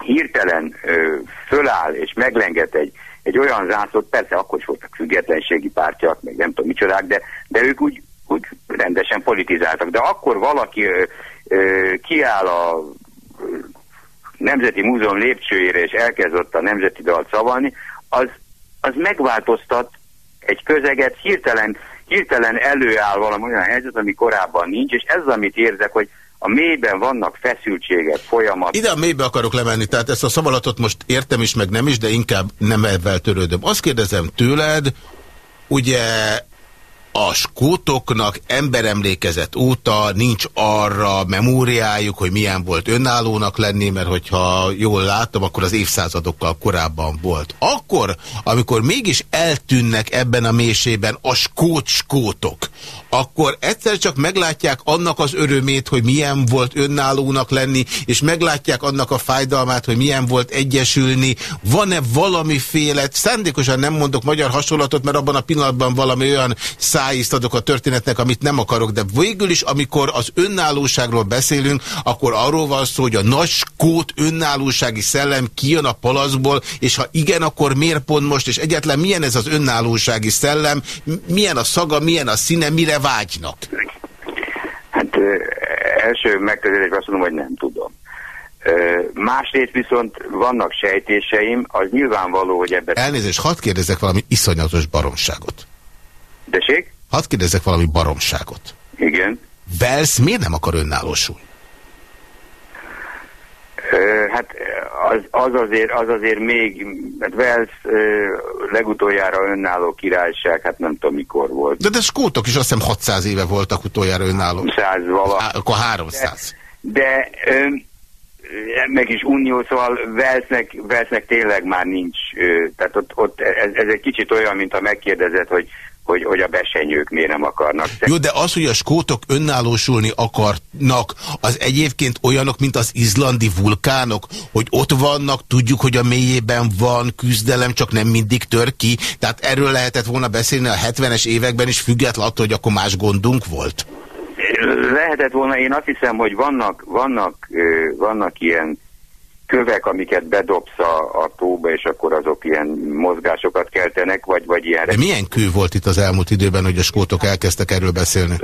hirtelen ö, föláll és meglenget egy, egy olyan zászlót, persze akkor is voltak függetlenségi pártjak, meg nem tudom micsodák, de, de ők úgy, úgy rendesen politizáltak. De akkor valaki ö, ö, kiáll a Nemzeti Múzeum lépcsőjére, és elkezdett a nemzeti dalt szavalni, az, az megváltoztat egy közeget, hirtelen, hirtelen előáll valami olyan helyzet, ami korábban nincs, és ez az, amit érzek, hogy a mélyben vannak feszültségek, folyamat. Ide a mélybe akarok lemenni, tehát ezt a szavalatot most értem is, meg nem is, de inkább nem ebben törődöm. Azt kérdezem tőled, ugye a skótoknak emberemlékezet óta nincs arra memóriájuk, hogy milyen volt önállónak lenni, mert hogyha jól látom, akkor az évszázadokkal korábban volt. Akkor, amikor mégis eltűnnek ebben a mélységben a skót-skótok, akkor egyszer csak meglátják annak az örömét, hogy milyen volt önállónak lenni, és meglátják annak a fájdalmát, hogy milyen volt egyesülni. Van-e valamiféle, szándékosan nem mondok magyar hasonlatot, mert abban a pillanatban valami olyan szájízt adok a történetnek, amit nem akarok, de végül is, amikor az önállóságról beszélünk, akkor arról van szó, hogy a nagy skót önállósági szellem kijön a palaszból, és ha igen, akkor miért pont most, és egyetlen milyen ez az önállósági szellem, milyen a szaga, milyen a színe, mire vágynak? Hát első megközelítésben azt mondom, hogy nem tudom. Másrészt viszont vannak sejtéseim, az nyilvánvaló, hogy ebben... Elnézést, hadd kérdezek valami iszonyatos baromságot. Dessék? Hadd kérdezzek valami baromságot. Igen. Wells miért nem akar önállósulni? Hát az, az, azért, az azért még, hát Wales legutoljára önálló királyság, hát nem tudom mikor volt. De, de skótok is azt hiszem 600 éve voltak utoljára önálló. 100 vala. Há, akkor 300. De, de meg is unió, szóval Velsznek, Velsznek tényleg már nincs, tehát ott, ott ez, ez egy kicsit olyan, mint ha megkérdezed, hogy hogy, hogy a besenyők miért nem akarnak. Jó, de az, hogy a skótok önállósulni akarnak, az egyébként olyanok, mint az izlandi vulkánok, hogy ott vannak, tudjuk, hogy a mélyében van küzdelem, csak nem mindig tör ki. Tehát erről lehetett volna beszélni a 70-es években is, függetlenül attól, hogy akkor más gondunk volt? Lehetett volna, én azt hiszem, hogy vannak, vannak, vannak ilyen kövek, amiket bedobsz a, a tóba, és akkor azok ilyen mozgásokat keltenek, vagy, vagy ilyen... De milyen kő volt itt az elmúlt időben, hogy a skótok elkezdtek erről beszélni?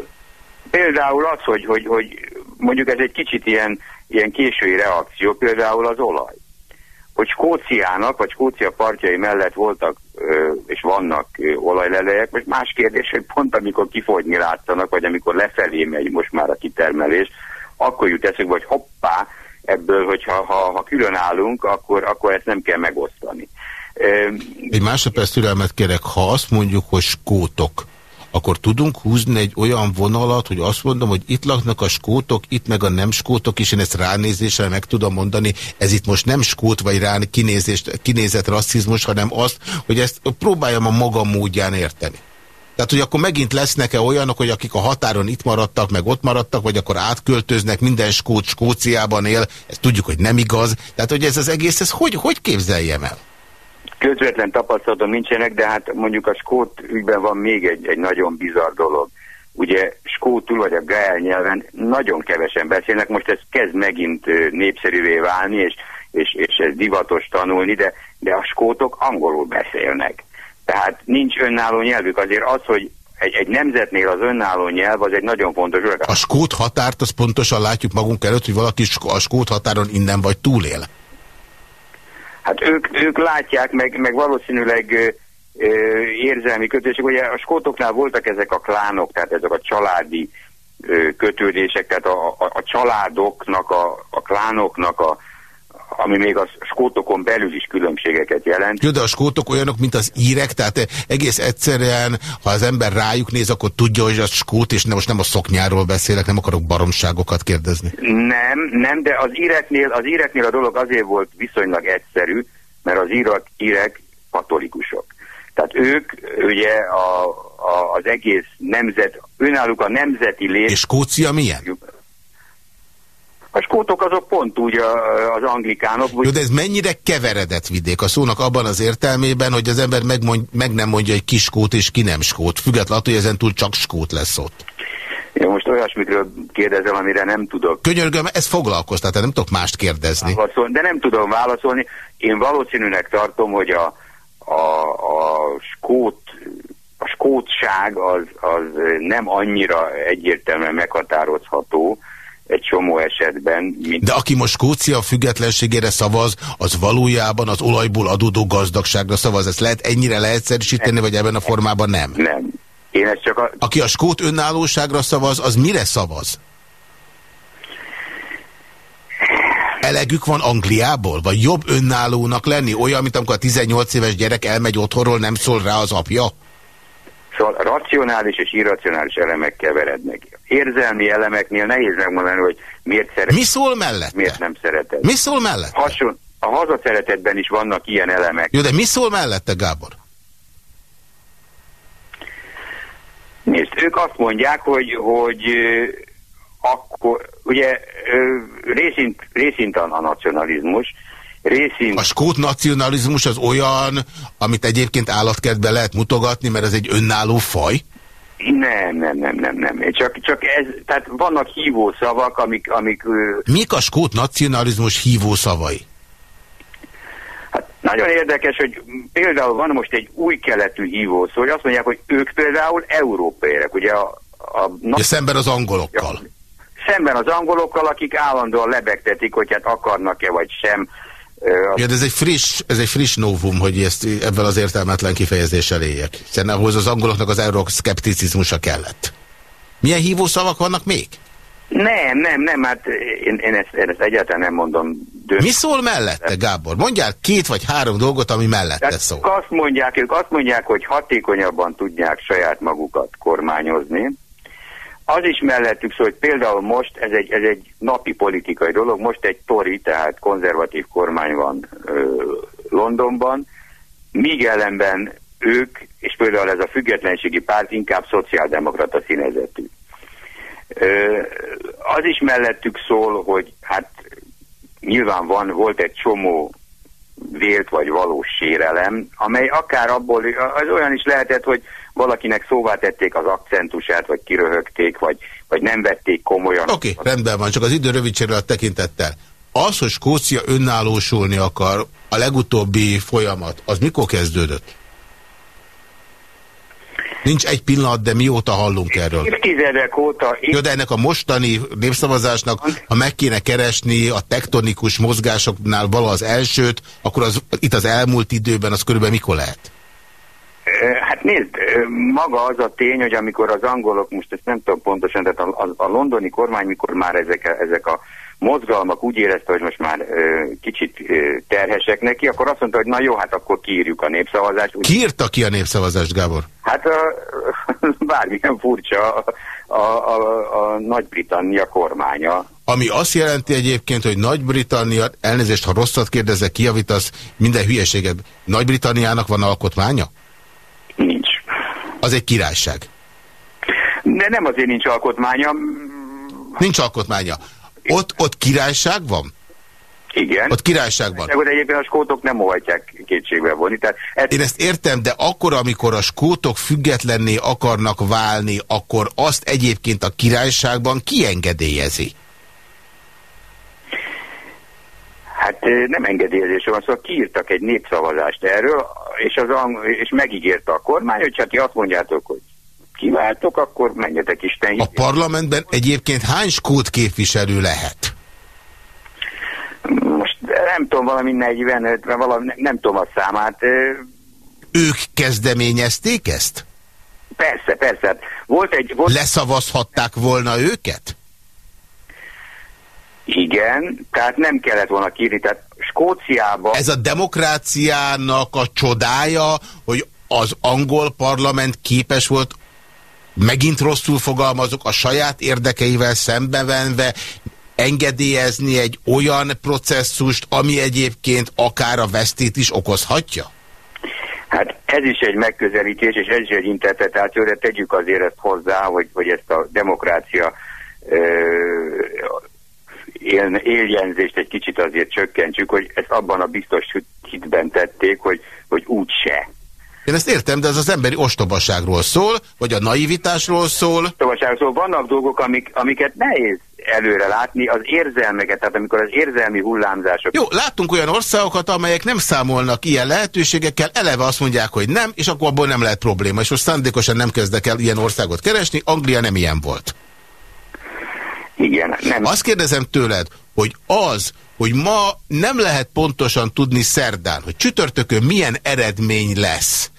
Például az, hogy, hogy, hogy mondjuk ez egy kicsit ilyen, ilyen késői reakció, például az olaj. Hogy Skóciának, vagy Skócia partjai mellett voltak és vannak olajlelejek, most más kérdés, hogy pont amikor kifogyni látszanak, vagy amikor lefelé megy most már a kitermelés, akkor jut eszünk, hogy hoppá, ebből, hogyha ha, ha külön állunk, akkor, akkor ezt nem kell megosztani. Egy másodperc türelmet kérek, ha azt mondjuk, hogy skótok, akkor tudunk húzni egy olyan vonalat, hogy azt mondom, hogy itt laknak a skótok, itt meg a nem skótok, és én ezt ránézéssel meg tudom mondani, ez itt most nem skót vagy rá kinézést, kinézett rasszizmus, hanem azt, hogy ezt próbáljam a maga módján érteni. Tehát, hogy akkor megint lesznek-e olyanok, hogy akik a határon itt maradtak, meg ott maradtak, vagy akkor átköltöznek, minden skót Skóciában él, ezt tudjuk, hogy nem igaz. Tehát, hogy ez az egész, ez hogy, hogy képzeljem el? Közvetlen tapasztalatom nincsenek, de hát mondjuk a skót ügyben van még egy, egy nagyon bizarr dolog. Ugye skótul vagy a gael nyelven nagyon kevesen beszélnek, most ez kezd megint népszerűvé válni, és, és, és ez divatos tanulni, de, de a skótok angolul beszélnek. Tehát nincs önálló nyelvük. Azért az, hogy egy, egy nemzetnél az önálló nyelv, az egy nagyon fontos dolog. A skót határt, az pontosan látjuk magunk előtt, hogy valaki a skót határon innen vagy túlél? Hát ők, ők látják, meg, meg valószínűleg ö, ö, érzelmi kötődések. Ugye a skótoknál voltak ezek a klánok, tehát ezek a családi ö, kötődések, tehát a, a, a családoknak, a, a klánoknak a, ami még a skótokon belül is különbségeket jelent. Jó, de a skótok olyanok, mint az írek, tehát egész egyszerűen, ha az ember rájuk néz, akkor tudja, hogy az skót, és most nem a szoknyáról beszélek, nem akarok baromságokat kérdezni. Nem, nem, de az íreknél, az íreknél a dolog azért volt viszonylag egyszerű, mert az írak, írek katolikusok. Tehát ők ugye a, a, az egész nemzet, önálluk a nemzeti lét... És Skócia milyen? A skótok azok pont úgy az anglikánok. Jó, de ez mennyire keveredett vidék a szónak abban az értelmében, hogy az ember megmond, meg nem mondja, hogy ki skót és ki nem skót, függetlenül attól, hogy ezentúl csak skót lesz ott. Én most olyasmikről kérdezem, amire nem tudok. Könyörgöm, ez foglalkoztat, nem tudok mást kérdezni. Válaszolni, de nem tudom válaszolni. Én valószínűnek tartom, hogy a, a, a skót a skótság az, az nem annyira egyértelműen meghatározható, egy csomó esetben. Mint... De aki most Skócia függetlenségére szavaz, az valójában az olajból adódó gazdagságra szavaz. Ezt lehet ennyire leegyszerűsíteni, vagy ebben a formában nem? Nem. Én ezt csak a... Aki a skót önállóságra szavaz, az mire szavaz? Elegük van Angliából? Vagy jobb önállónak lenni? Olyan, mint amikor a 18 éves gyerek elmegy otthonról, nem szól rá az apja? Szóval racionális és irracionális elemek keverednek. Érzelmi elemeknél nehéz megmondani, hogy miért szeret. Mi szól mellette? Miért nem szereted? Mi szól mellette? Hason, a hazaszeretetben is vannak ilyen elemek. Jó, de mi szól mellette, Gábor? Nézd, ők azt mondják, hogy, hogy akkor, ugye részint, részint a nacionalizmus, részint... A skót nacionalizmus az olyan, amit egyébként állatkertben lehet mutogatni, mert ez egy önálló faj? Nem, nem, nem, nem, nem. Csak, csak ez, tehát vannak hívó szavak, amik... amik Mik a skót nacionalizmus hívó szavai? Hát nagyon érdekes, hogy például van most egy új keletű hívó szó, hogy azt mondják, hogy ők például európérek, ugye a... a ja, szemben az angolokkal. Ja, szemben az angolokkal, akik állandóan lebegtetik, hogy hát akarnak-e vagy sem. Ja, de ez egy friss, ez egy friss novum, hogy ezt ebben az értelmetlen kifejezéssel éljek. Hiszen ahhoz az angoloknak az euroszkepticizmusa kellett. Milyen hívószavak vannak még? Nem, nem, nem, hát én, én, ezt, én ezt egyáltalán nem mondom. Dönt. Mi szól mellette, Gábor? Mondjál két vagy három dolgot, ami mellette Tehát szól. Azt mondják, ők azt mondják, hogy hatékonyabban tudják saját magukat kormányozni, az is mellettük szól, hogy például most, ez egy, ez egy napi politikai dolog, most egy tori, tehát konzervatív kormány van ö, Londonban, míg ellenben ők, és például ez a függetlenségi párt inkább szociáldemokrata színezetű. Ö, az is mellettük szól, hogy hát nyilván van, volt egy csomó vélt vagy valós sérelem, amely akár abból, az olyan is lehetett, hogy valakinek szóvá tették az akcentusát, vagy kiröhögték, vagy, vagy nem vették komolyan. Oké, okay, rendben van, csak az idő rövid a tekintettel. Az, hogy Skócia önállósulni akar, a legutóbbi folyamat, az mikor kezdődött? Nincs egy pillanat, de mióta hallunk erről? Évtizedek óta. Jó, de ennek a mostani népszavazásnak, ha meg kéne keresni a tektonikus mozgásoknál vala az elsőt, akkor az itt az elmúlt időben az körülbelül mikor lehet? Hát nézd, maga az a tény, hogy amikor az angolok, most ezt nem tudom pontosan, tehát a, a, a londoni kormány, mikor már ezek, ezek a mozgalmak úgy érezte, hogy most már ö, kicsit ö, terhesek neki, akkor azt mondta, hogy na jó, hát akkor kiírjuk a népszavazást. Úgy... Ki írta ki a népszavazást, Gábor? Hát a, bármilyen furcsa a, a, a, a Nagy-Britannia kormánya. Ami azt jelenti egyébként, hogy Nagy-Britannia, elnézést, ha rosszat kérdezek, kiavítasz, minden hülyeséget. Nagy-Britanniának van alkotmánya? Az egy királyság. De nem azért nincs alkotmánya. Nincs alkotmánya. Ott, ott királyság van? Igen. Ott királyság van. De egyébként a skótok nem óhatják kétségbe vonni. Tehát ezt... Én ezt értem, de akkor, amikor a skótok függetlenné akarnak válni, akkor azt egyébként a királyságban kiengedélyezi? Hát nem engedélyezésről van, szóval kiírtak egy népszavazást erről, és, az, és megígérte a kormány, hogy ha ti azt mondjátok, hogy kiváltok, akkor menjetek Isten. A parlamentben egyébként hány skót képviselő lehet? Most nem tudom, valami 45, valami, nem, nem tudom a számát. Ők kezdeményezték ezt? Persze, persze. Volt egy... Volt... Leszavazhatták volna őket? Igen, tehát nem kellett volna kírni, tehát Skóciában... Ez a demokráciának a csodája, hogy az angol parlament képes volt megint rosszul fogalmazok, a saját érdekeivel szembevenve engedélyezni egy olyan processzust, ami egyébként akár a vesztét is okozhatja? Hát ez is egy megközelítés, és ez is egy interpretáció, de tegyük azért ezt hozzá, hogy, hogy ezt a demokrácia él, éljenzést egy kicsit azért csökkentsük, hogy ezt abban a biztos hitben tették, hogy, hogy úgy se. Én ezt értem, de ez az emberi ostobaságról szól, vagy a naivitásról szól. Ostobaságról szól. Vannak dolgok, amik, amiket nehéz előre látni, az érzelmeket, tehát amikor az érzelmi hullámzások... Jó, láttunk olyan országokat, amelyek nem számolnak ilyen lehetőségekkel, eleve azt mondják, hogy nem, és akkor abból nem lehet probléma. És most szándékosan nem kezdek el ilyen országot keresni, Anglia nem ilyen volt. Igen, nem. Azt kérdezem tőled, hogy az, hogy ma nem lehet pontosan tudni szerdán, hogy csütörtökön milyen eredmény lesz,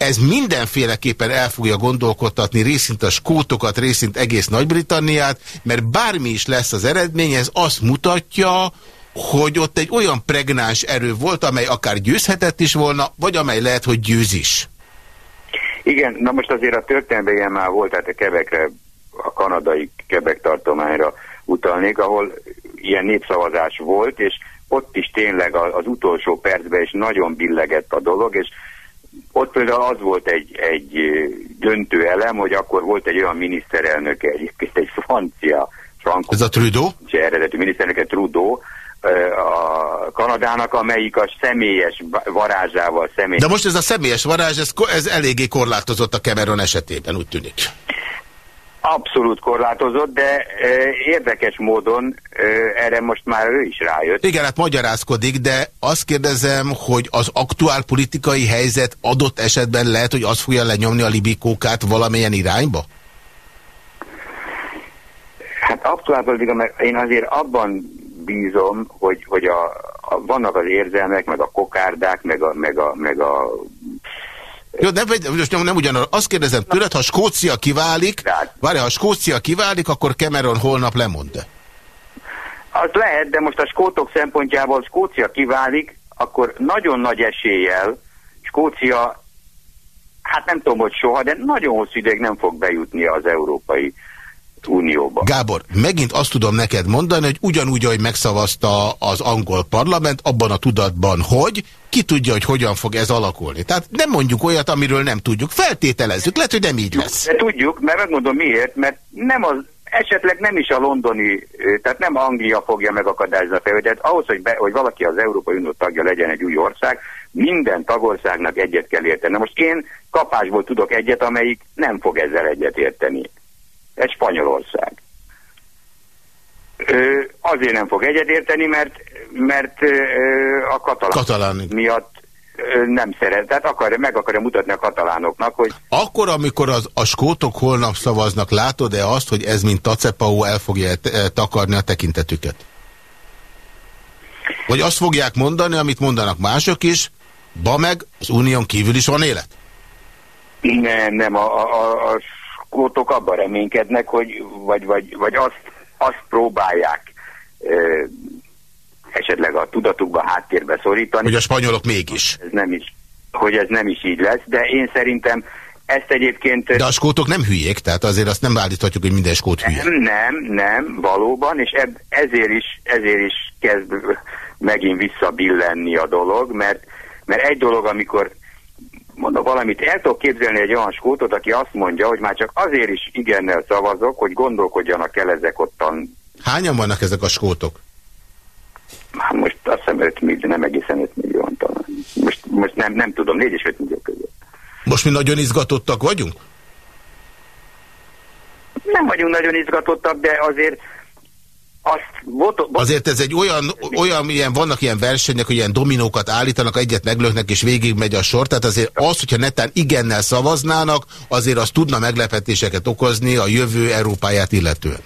ez mindenféleképpen el fogja gondolkodtatni részint a skótokat, részint egész Nagy-Britanniát, mert bármi is lesz az eredmény, ez azt mutatja, hogy ott egy olyan pregnáns erő volt, amely akár győzhetett is volna, vagy amely lehet, hogy győz is. Igen, na most azért a történetben ilyen már volt, tehát a Kebekre, a kanadai Kebek tartományra utalnék, ahol ilyen népszavazás volt, és ott is tényleg az utolsó percben is nagyon billegett a dolog, és ott például az volt egy, egy döntő elem, hogy akkor volt egy olyan miniszterelnöke, egyébként egy francia, frankó, Ez a Trudeau? eredetű miniszterelnöke Trudeau, a Kanadának, amelyik a személyes varázsával személyes... De most ez a személyes varázs, ez, ez eléggé korlátozott a Cameron esetében, úgy tűnik. Abszolút korlátozott, de e, érdekes módon e, erre most már ő is rájött. Igen, hát magyarázkodik, de azt kérdezem, hogy az aktuál politikai helyzet adott esetben lehet, hogy az fogja lenyomni a libikókát valamilyen irányba? Hát aktuál politika, mert én azért abban bízom, hogy, hogy a, a, vannak az érzelmek, meg a kokárdák, meg a, meg a, meg a jó, nem, most nem, nem ugyanaz. Azt kérdezem tőled, ha Skócia kiválik, várj, ha Skócia kiválik, akkor Cameron holnap lemond Az lehet, de most a skótok szempontjából Skócia kiválik, akkor nagyon nagy eséllyel Skócia, hát nem tudom, hogy soha, de nagyon hosszú ideig nem fog bejutni az európai Unióba. Gábor, megint azt tudom neked mondani, hogy ugyanúgy, ahogy megszavazta az angol parlament, abban a tudatban, hogy ki tudja, hogy hogyan fog ez alakulni. Tehát nem mondjuk olyat, amiről nem tudjuk. Feltételezzük, lehet, hogy nem így lesz. De tudjuk, mert megmondom miért, mert nem az, esetleg nem is a londoni, tehát nem Anglia fogja megakadályozni a felvételt. Ahhoz, hogy, be, hogy valaki az Európai Unió tagja legyen egy új ország, minden tagországnak egyet kell érteni. Na most én kapásból tudok egyet, amelyik nem fog ezzel egyet érteni egy Spanyolország. Ö, azért nem fog egyetérteni, mert, mert ö, a katalán, katalán miatt ö, nem szeret. Tehát akar, meg akarja mutatni a katalánoknak, hogy... Akkor, amikor az, a skótok holnap szavaznak, látod-e azt, hogy ez mint Tacepau el fogja takarni a tekintetüket? Vagy azt fogják mondani, amit mondanak mások is, ba meg az unión kívül is van élet? Nem, nem, a, a, a skótok abban reménykednek, hogy, vagy, vagy, vagy azt, azt próbálják ö, esetleg a tudatukba háttérbe szorítani. Hogy a spanyolok mégis. Ez nem is, hogy ez nem is így lesz, de én szerintem ezt egyébként... De a skótok nem hülyék, tehát azért azt nem állíthatjuk, hogy minden skót hülye. Nem, nem, nem, valóban, és eb, ezért, is, ezért is kezd megint visszabillenni a dolog, mert, mert egy dolog, amikor mondok valamit, el tudok képzelni egy olyan skótot, aki azt mondja, hogy már csak azért is igennel szavazok, hogy gondolkodjanak el ezek ottan. Hányan vannak ezek a skótok? Hát most azt hiszem 5 millió, nem egészen 5 millió talán. Most, most nem, nem tudom, 4 és 5 millió között. Most mi nagyon izgatottak vagyunk? Nem vagyunk nagyon izgatottak, de azért azt, bot, Azért ez egy olyan, olyan ilyen, vannak ilyen versenyek, hogy ilyen dominókat állítanak, egyet meglöknek és végig megy a sor, tehát azért az, hogyha netán igennel szavaznának, azért az tudna meglepetéseket okozni a jövő Európáját illetően.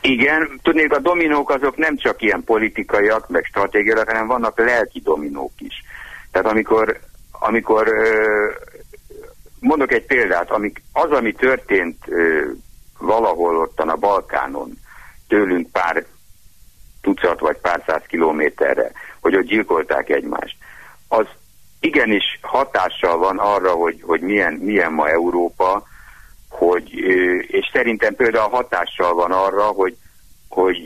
Igen, tudnék, a dominók azok nem csak ilyen politikaiak, meg stratégiaiak, hanem vannak lelki dominók is. Tehát amikor, amikor mondok egy példát, amik, az, ami történt valahol ottan a Balkánon, tőlünk pár tucat vagy pár száz kilométerre, hogy ott gyilkolták egymást, az igenis hatással van arra, hogy, hogy milyen, milyen ma Európa, hogy, és szerintem például hatással van arra, hogy, hogy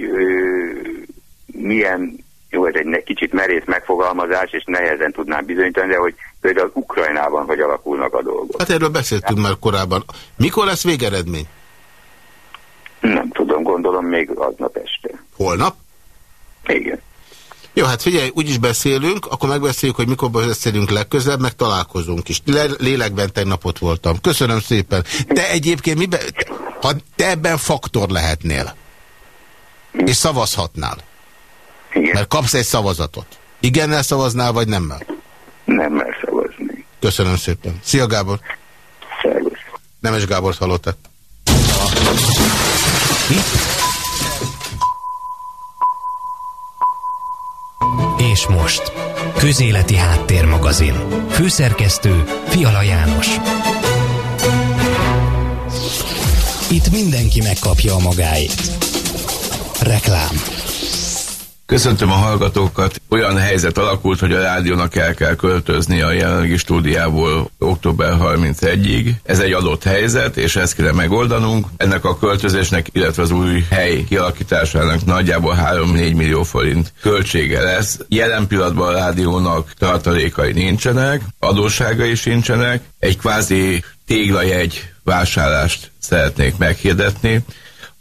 milyen, jó, ez egy kicsit merész megfogalmazás, és nehezen tudnám bizonyítani, de hogy például Ukrajnában hogy alakulnak a dolgok. Hát erről beszéltünk már korábban. Mikor lesz végeredmény? Nem tudom, gondolom még aznap este. Holnap? Igen. Jó, hát figyelj, úgyis beszélünk, akkor megbeszéljük, hogy mikor beszélünk legközelebb, meg találkozunk is. Le lélekben tegnapot voltam. Köszönöm szépen. Te egyébként miben, ha te ebben faktor lehetnél, és szavazhatnál, Igen. mert kapsz egy szavazatot. Igennel szavaznál, vagy nemmel? Nemmel szavazni. Köszönöm szépen. Szia Gábor. Szervusz. Nemes Gábor hallottak. És most, Közéleti Háttérmagazin. Főszerkesztő Fiala János. Itt mindenki megkapja a magáét. Reklám. Köszöntöm a hallgatókat. Olyan helyzet alakult, hogy a rádiónak el kell költözni a jelenlegi stúdiából október 31-ig. Ez egy adott helyzet, és ezt kell megoldanunk. Ennek a költözésnek, illetve az új hely kialakításának nagyjából 3-4 millió forint költsége lesz. Jelen pillanatban a rádiónak tartalékai nincsenek, adósságai sincsenek. Egy kvázi téglajegy vásárlást szeretnék meghirdetni,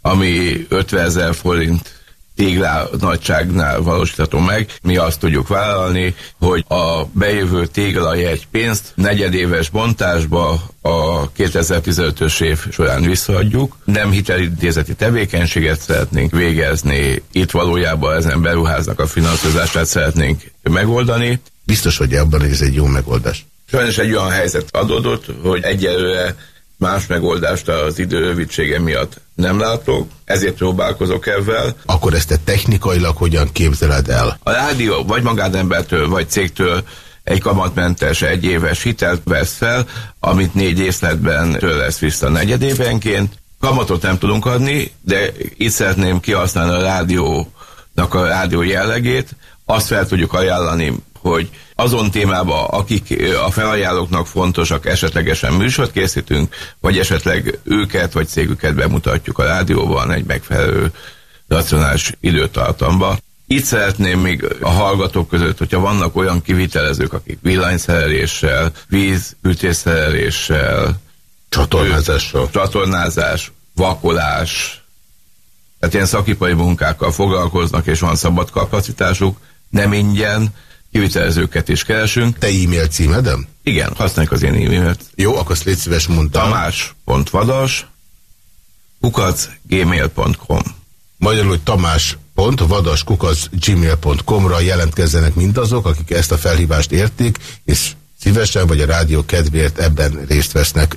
ami 50 ezer forint téglá nagyságnál valósítható meg. Mi azt tudjuk vállalni, hogy a bejövő téglajegy pénzt negyedéves bontásba a 2015-ös év során visszaadjuk. Nem hitelintézeti tevékenységet szeretnénk végezni, itt valójában ezen beruháznak a finanszírozását szeretnénk megoldani. Biztos vagy abban, hogy ez egy jó megoldás? Sajnos egy olyan helyzet adódott, hogy egyelőre más megoldást az idő rövidsége miatt nem látok, ezért próbálkozok ebben. Akkor ezt te technikailag hogyan képzeled el? A rádió vagy magánembertől, vagy cégtől egy kamatmentes egyéves hitelt vesz fel, amit négy észletben től lesz vissza negyedévenként. Kamatot nem tudunk adni, de itt szeretném kihasználni a rádiónak a rádió jellegét, azt fel tudjuk ajánlani, hogy azon témában, akik a felajánlóknak fontosak, esetlegesen műsort készítünk, vagy esetleg őket, vagy cégüket bemutatjuk a rádióban egy megfelelő racionális időtartamba. Itt szeretném még a hallgatók között, hogyha vannak olyan kivitelezők, akik villanyszereléssel, vízütésszereléssel, csatornázással, csatornázás, vakolás, tehát ilyen szakipari munkákkal foglalkoznak, és van szabad kapacitásuk, nem ingyen, kivitelezőket is keresünk. Te e-mail címedem? Igen, használjuk az én e-mailt. Jó, akkor azt légy szíves mondtam. Tamás.vadas kukac gmail.com Magyarul, hogy kukac gmail.com-ra jelentkezzenek mindazok, akik ezt a felhívást értik, és szívesen vagy a rádió kedvéért ebben részt vesznek.